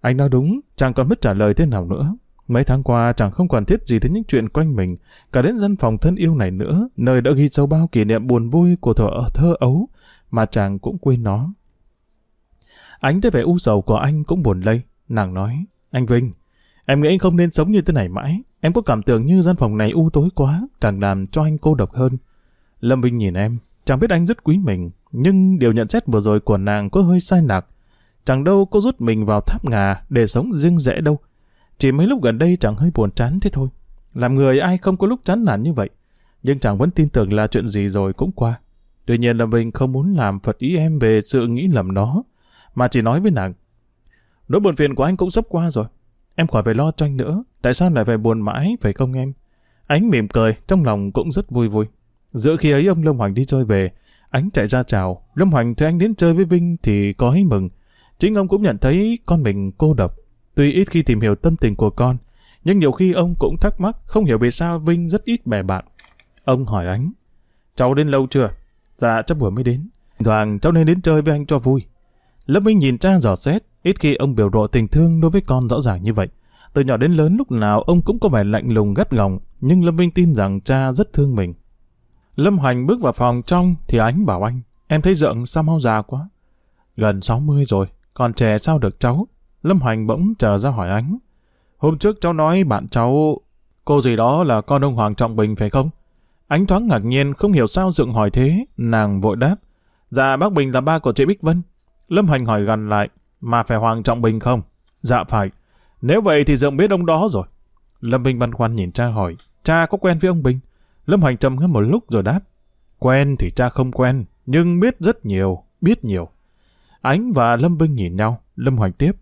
Speaker 1: Anh nói đúng, chàng còn biết trả lời thế nào nữa. Mấy tháng qua chàng không còn thiết gì đến những chuyện quanh mình, cả đến dân phòng thân yêu này nữa, nơi đã ghi sâu bao kỷ niệm buồn vui của thuở thơ ấu, mà chàng cũng quên nó. Ánh thấy vẻ u sầu của anh cũng buồn lây, nàng nói, anh Vinh, em nghĩ anh không nên sống như thế này mãi, em có cảm tưởng như gian phòng này u tối quá, càng làm cho anh cô độc hơn. Lâm Vinh nhìn em, chẳng biết anh rất quý mình, nhưng điều nhận xét vừa rồi của nàng có hơi sai lạc. Chẳng đâu có rút mình vào tháp ngà để sống riêng rẽ đâu. Chỉ mấy lúc gần đây chẳng hơi buồn chán thế thôi. Làm người ai không có lúc chán nản như vậy. Nhưng chàng vẫn tin tưởng là chuyện gì rồi cũng qua. Tuy nhiên là mình không muốn làm phật ý em về sự nghĩ lầm đó, mà chỉ nói với nàng. Nỗi buồn phiền của anh cũng sắp qua rồi. Em khỏi phải lo cho anh nữa. Tại sao lại phải buồn mãi, phải không em? Ánh mỉm cười, trong lòng cũng rất vui vui. Giữa khi ấy ông Lâm Hoành đi chơi về, Ánh chạy ra chào. Lâm Hoành thấy anh đến chơi với Vinh thì có ý mừng. Chính ông cũng nhận thấy con mình cô độc. Tuy ít khi tìm hiểu tâm tình của con, nhưng nhiều khi ông cũng thắc mắc không hiểu vì sao Vinh rất ít bè bạn. Ông hỏi Ánh, cháu đến lâu chưa? Dạ, chắc vừa mới đến. Thoảng cháu nên đến chơi với anh cho vui. Lâm Vinh nhìn cha dò xét, ít khi ông biểu lộ tình thương đối với con rõ ràng như vậy. Từ nhỏ đến lớn lúc nào ông cũng có vẻ lạnh lùng gắt gỏng, nhưng Lâm Vinh tin rằng cha rất thương mình. Lâm Hoành bước vào phòng trong thì ánh bảo anh, em thấy giận sao mau già quá. Gần 60 rồi, còn trẻ sao được cháu? Lâm Hoành bỗng chờ ra hỏi ánh. Hôm trước cháu nói bạn cháu, cô gì đó là con ông Hoàng Trọng Bình phải không? Ánh thoáng ngạc nhiên không hiểu sao dựng hỏi thế, nàng vội đáp. Dạ bác Bình là ba của chị Bích Vân. Lâm Hoành hỏi gần lại, mà phải Hoàng Trọng Bình không? Dạ phải. Nếu vậy thì Dượng biết ông đó rồi. Lâm Bình băn khoăn nhìn cha hỏi, cha có quen với ông Bình? Lâm Hoành trầm ngâm một lúc rồi đáp, quen thì cha không quen, nhưng biết rất nhiều, biết nhiều. Ánh và Lâm Vinh nhìn nhau, Lâm Hoành tiếp.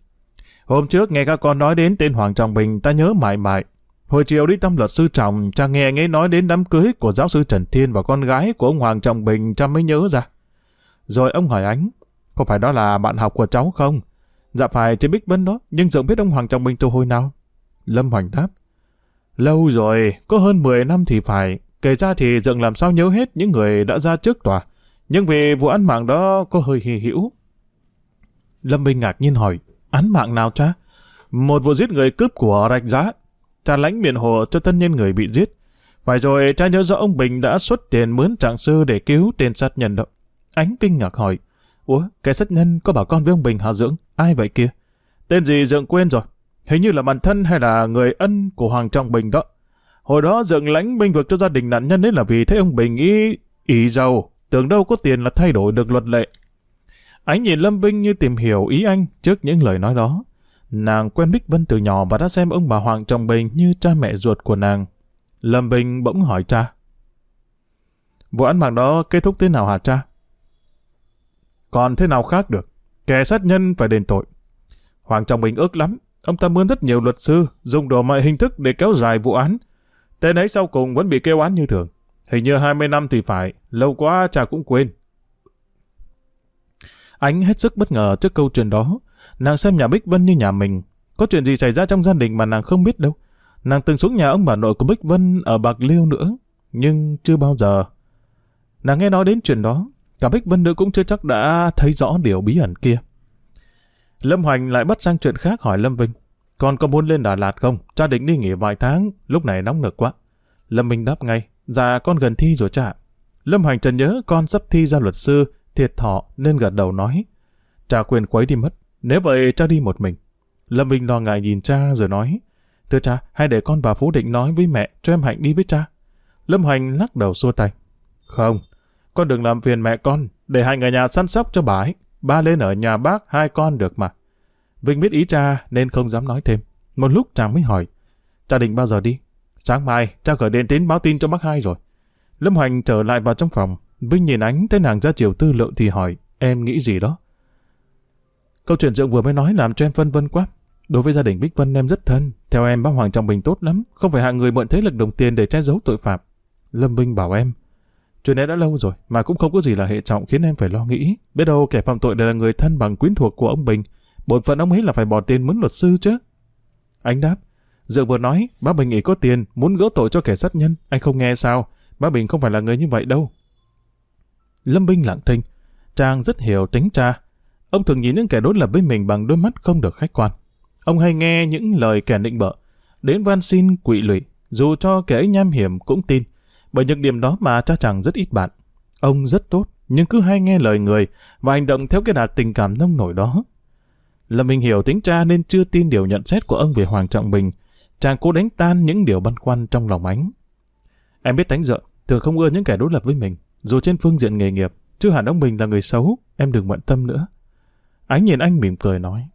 Speaker 1: Hôm trước nghe các con nói đến tên Hoàng Trọng Bình ta nhớ mãi mãi. Hồi chiều đi thăm luật sư Trọng, cha nghe anh ấy nói đến đám cưới của giáo sư Trần Thiên và con gái của ông Hoàng Trọng Bình cha mới nhớ ra. Rồi ông hỏi ánh, có phải đó là bạn học của cháu không? Dạ phải, trên Bích Vân đó, nhưng dượng biết ông Hoàng Trọng Bình từ hồi nào? Lâm Hoành đáp. Lâu rồi, có hơn 10 năm thì phải, kể ra thì dượng làm sao nhớ hết những người đã ra trước tòa. Nhưng vì vụ án mạng đó có hơi hì hữu. Lâm Minh ngạc nhiên hỏi, án mạng nào cha? Một vụ giết người cướp của rạch giá. cha lãnh biện hộ cho thân nhân người bị giết. Phải rồi cha nhớ rõ ông Bình đã xuất tiền mướn trạng sư để cứu tên sát nhân đó. Ánh kinh ngạc hỏi, Ủa, cái sát nhân có bảo con với ông Bình hả Dưỡng? Ai vậy kia? Tên gì Dưỡng quên rồi. Hình như là bản thân hay là người ân của Hoàng Trọng Bình đó. Hồi đó Dưỡng lãnh binh vực cho gia đình nạn nhân ấy là vì thấy ông Bình ý, ý giàu, tưởng đâu có tiền là thay đổi được luật lệ. Ánh nhìn Lâm Vinh như tìm hiểu ý anh trước những lời nói đó. Nàng quen Bích Vân từ nhỏ và đã xem ông bà Hoàng Trọng Bình như cha mẹ ruột của nàng. Lâm Vinh bỗng hỏi cha. Vụ án mạng đó kết thúc thế nào hả cha? Còn thế nào khác được? Kẻ sát nhân phải đền tội. Hoàng Trọng Bình ước lắm. Ông ta mướn rất nhiều luật sư, dùng đồ mọi hình thức để kéo dài vụ án. Tên ấy sau cùng vẫn bị kêu án như thường. Hình như 20 năm thì phải, lâu quá cha cũng quên. Ánh hết sức bất ngờ trước câu chuyện đó. Nàng xem nhà Bích Vân như nhà mình. Có chuyện gì xảy ra trong gia đình mà nàng không biết đâu. Nàng từng xuống nhà ông bà nội của Bích Vân ở Bạc Liêu nữa. Nhưng chưa bao giờ. Nàng nghe nói đến chuyện đó. Cả Bích Vân nữa cũng chưa chắc đã thấy rõ điều bí ẩn kia. Lâm Hoành lại bắt sang chuyện khác hỏi Lâm Vinh. Con có muốn lên Đà Lạt không? Cha định đi nghỉ vài tháng, lúc này nóng nực quá. Lâm Vinh đáp ngay. Dạ con gần thi rồi cha. Lâm Hoành trần nhớ con sắp thi ra luật sư, thiệt thọ nên gật đầu nói. Cha quên quấy đi mất. Nếu vậy cha đi một mình. Lâm Vinh lo ngại nhìn cha rồi nói. Thưa cha, hãy để con và Phú Định nói với mẹ cho em Hạnh đi với cha. Lâm Hoành lắc đầu xua tay. Không, con đừng làm phiền mẹ con, để Hạnh ở nhà săn sóc cho bà ấy. Ba lên ở nhà bác hai con được mà. Vinh biết ý cha nên không dám nói thêm. Một lúc chàng mới hỏi. Cha định bao giờ đi? Sáng mai, cha gửi điện tín báo tin cho bác hai rồi. Lâm Hoành trở lại vào trong phòng. Vinh nhìn ánh thấy nàng ra chiều tư lượng thì hỏi. Em nghĩ gì đó? Câu chuyện rượu vừa mới nói làm cho em phân vân quá. Đối với gia đình Bích Vân em rất thân. Theo em bác Hoàng Trọng Bình tốt lắm. Không phải hạng người mượn thế lực đồng tiền để che giấu tội phạm. Lâm Vinh bảo em. Chuyện này đã lâu rồi, mà cũng không có gì là hệ trọng khiến em phải lo nghĩ. Biết đâu kẻ phạm tội đều là người thân bằng quyến thuộc của ông Bình. Bổn phận ông ấy là phải bỏ tiền mướn luật sư chứ. Anh đáp, Dượng vừa nói, bác Bình nghĩ có tiền, muốn gỡ tội cho kẻ sát nhân. Anh không nghe sao? Bác Bình không phải là người như vậy đâu. Lâm Binh lặng thinh. Trang rất hiểu tính cha. Ông thường nhìn những kẻ đối lập với mình bằng đôi mắt không được khách quan. Ông hay nghe những lời kẻ định bợ. Đến van xin quỵ lụy, dù cho kẻ ấy nham hiểm cũng tin. Bởi những điểm đó mà cha chàng rất ít bạn. Ông rất tốt, nhưng cứ hay nghe lời người và hành động theo cái đạt tình cảm nông nổi đó. Lâm Minh hiểu tính cha nên chưa tin điều nhận xét của ông về Hoàng Trọng Bình. Chàng cố đánh tan những điều băn khoăn trong lòng ánh. Em biết tánh giận, thường không ưa những kẻ đối lập với mình, dù trên phương diện nghề nghiệp, chứ hẳn ông Bình là người xấu, em đừng bận tâm nữa. Ánh nhìn anh mỉm cười nói.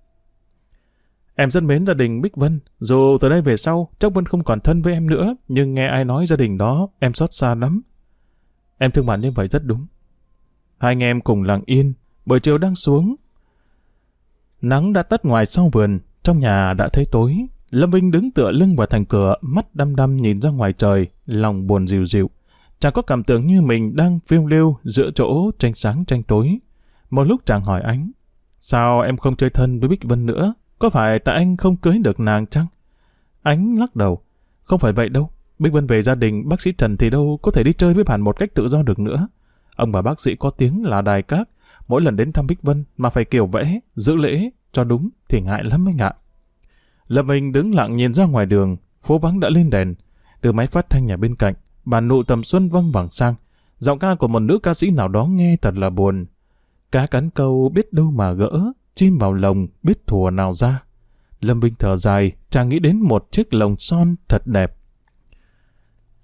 Speaker 1: Em rất mến gia đình Bích Vân, dù từ đây về sau chắc Vân không còn thân với em nữa, nhưng nghe ai nói gia đình đó em xót xa lắm. Em thương bạn như vậy rất đúng. Hai anh em cùng lặng yên, buổi chiều đang xuống. Nắng đã tắt ngoài sau vườn, trong nhà đã thấy tối. Lâm Vinh đứng tựa lưng vào thành cửa, mắt đăm đăm nhìn ra ngoài trời, lòng buồn dịu dịu. Chàng có cảm tưởng như mình đang phiêu lưu giữa chỗ tranh sáng tranh tối. Một lúc chàng hỏi ánh, sao em không chơi thân với Bích Vân nữa? Có phải tại anh không cưới được nàng chăng? Ánh lắc đầu. Không phải vậy đâu. Bích Vân về gia đình, bác sĩ Trần thì đâu có thể đi chơi với bạn một cách tự do được nữa. Ông bà bác sĩ có tiếng là đài các. Mỗi lần đến thăm Bích Vân mà phải kiểu vẽ, giữ lễ, cho đúng thì ngại lắm anh ạ. Lâm Minh đứng lặng nhìn ra ngoài đường, phố vắng đã lên đèn. Từ máy phát thanh nhà bên cạnh, bà nụ tầm xuân văng vẳng sang. Giọng ca của một nữ ca sĩ nào đó nghe thật là buồn. Cá cắn câu biết đâu mà gỡ, chim vào lồng biết thùa nào ra. Lâm Vinh thở dài, chàng nghĩ đến một chiếc lồng son thật đẹp.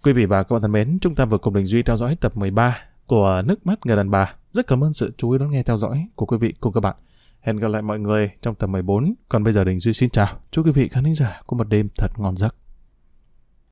Speaker 1: Quý vị và các bạn thân mến, chúng ta vừa cùng Đình Duy theo dõi tập 13 của Nước mắt người đàn bà. Rất cảm ơn sự chú ý đón nghe theo dõi của quý vị cùng các bạn. Hẹn gặp lại mọi người trong tập 14. Còn bây giờ Đình Duy xin chào. Chúc quý vị khán giả có một đêm thật ngon giấc.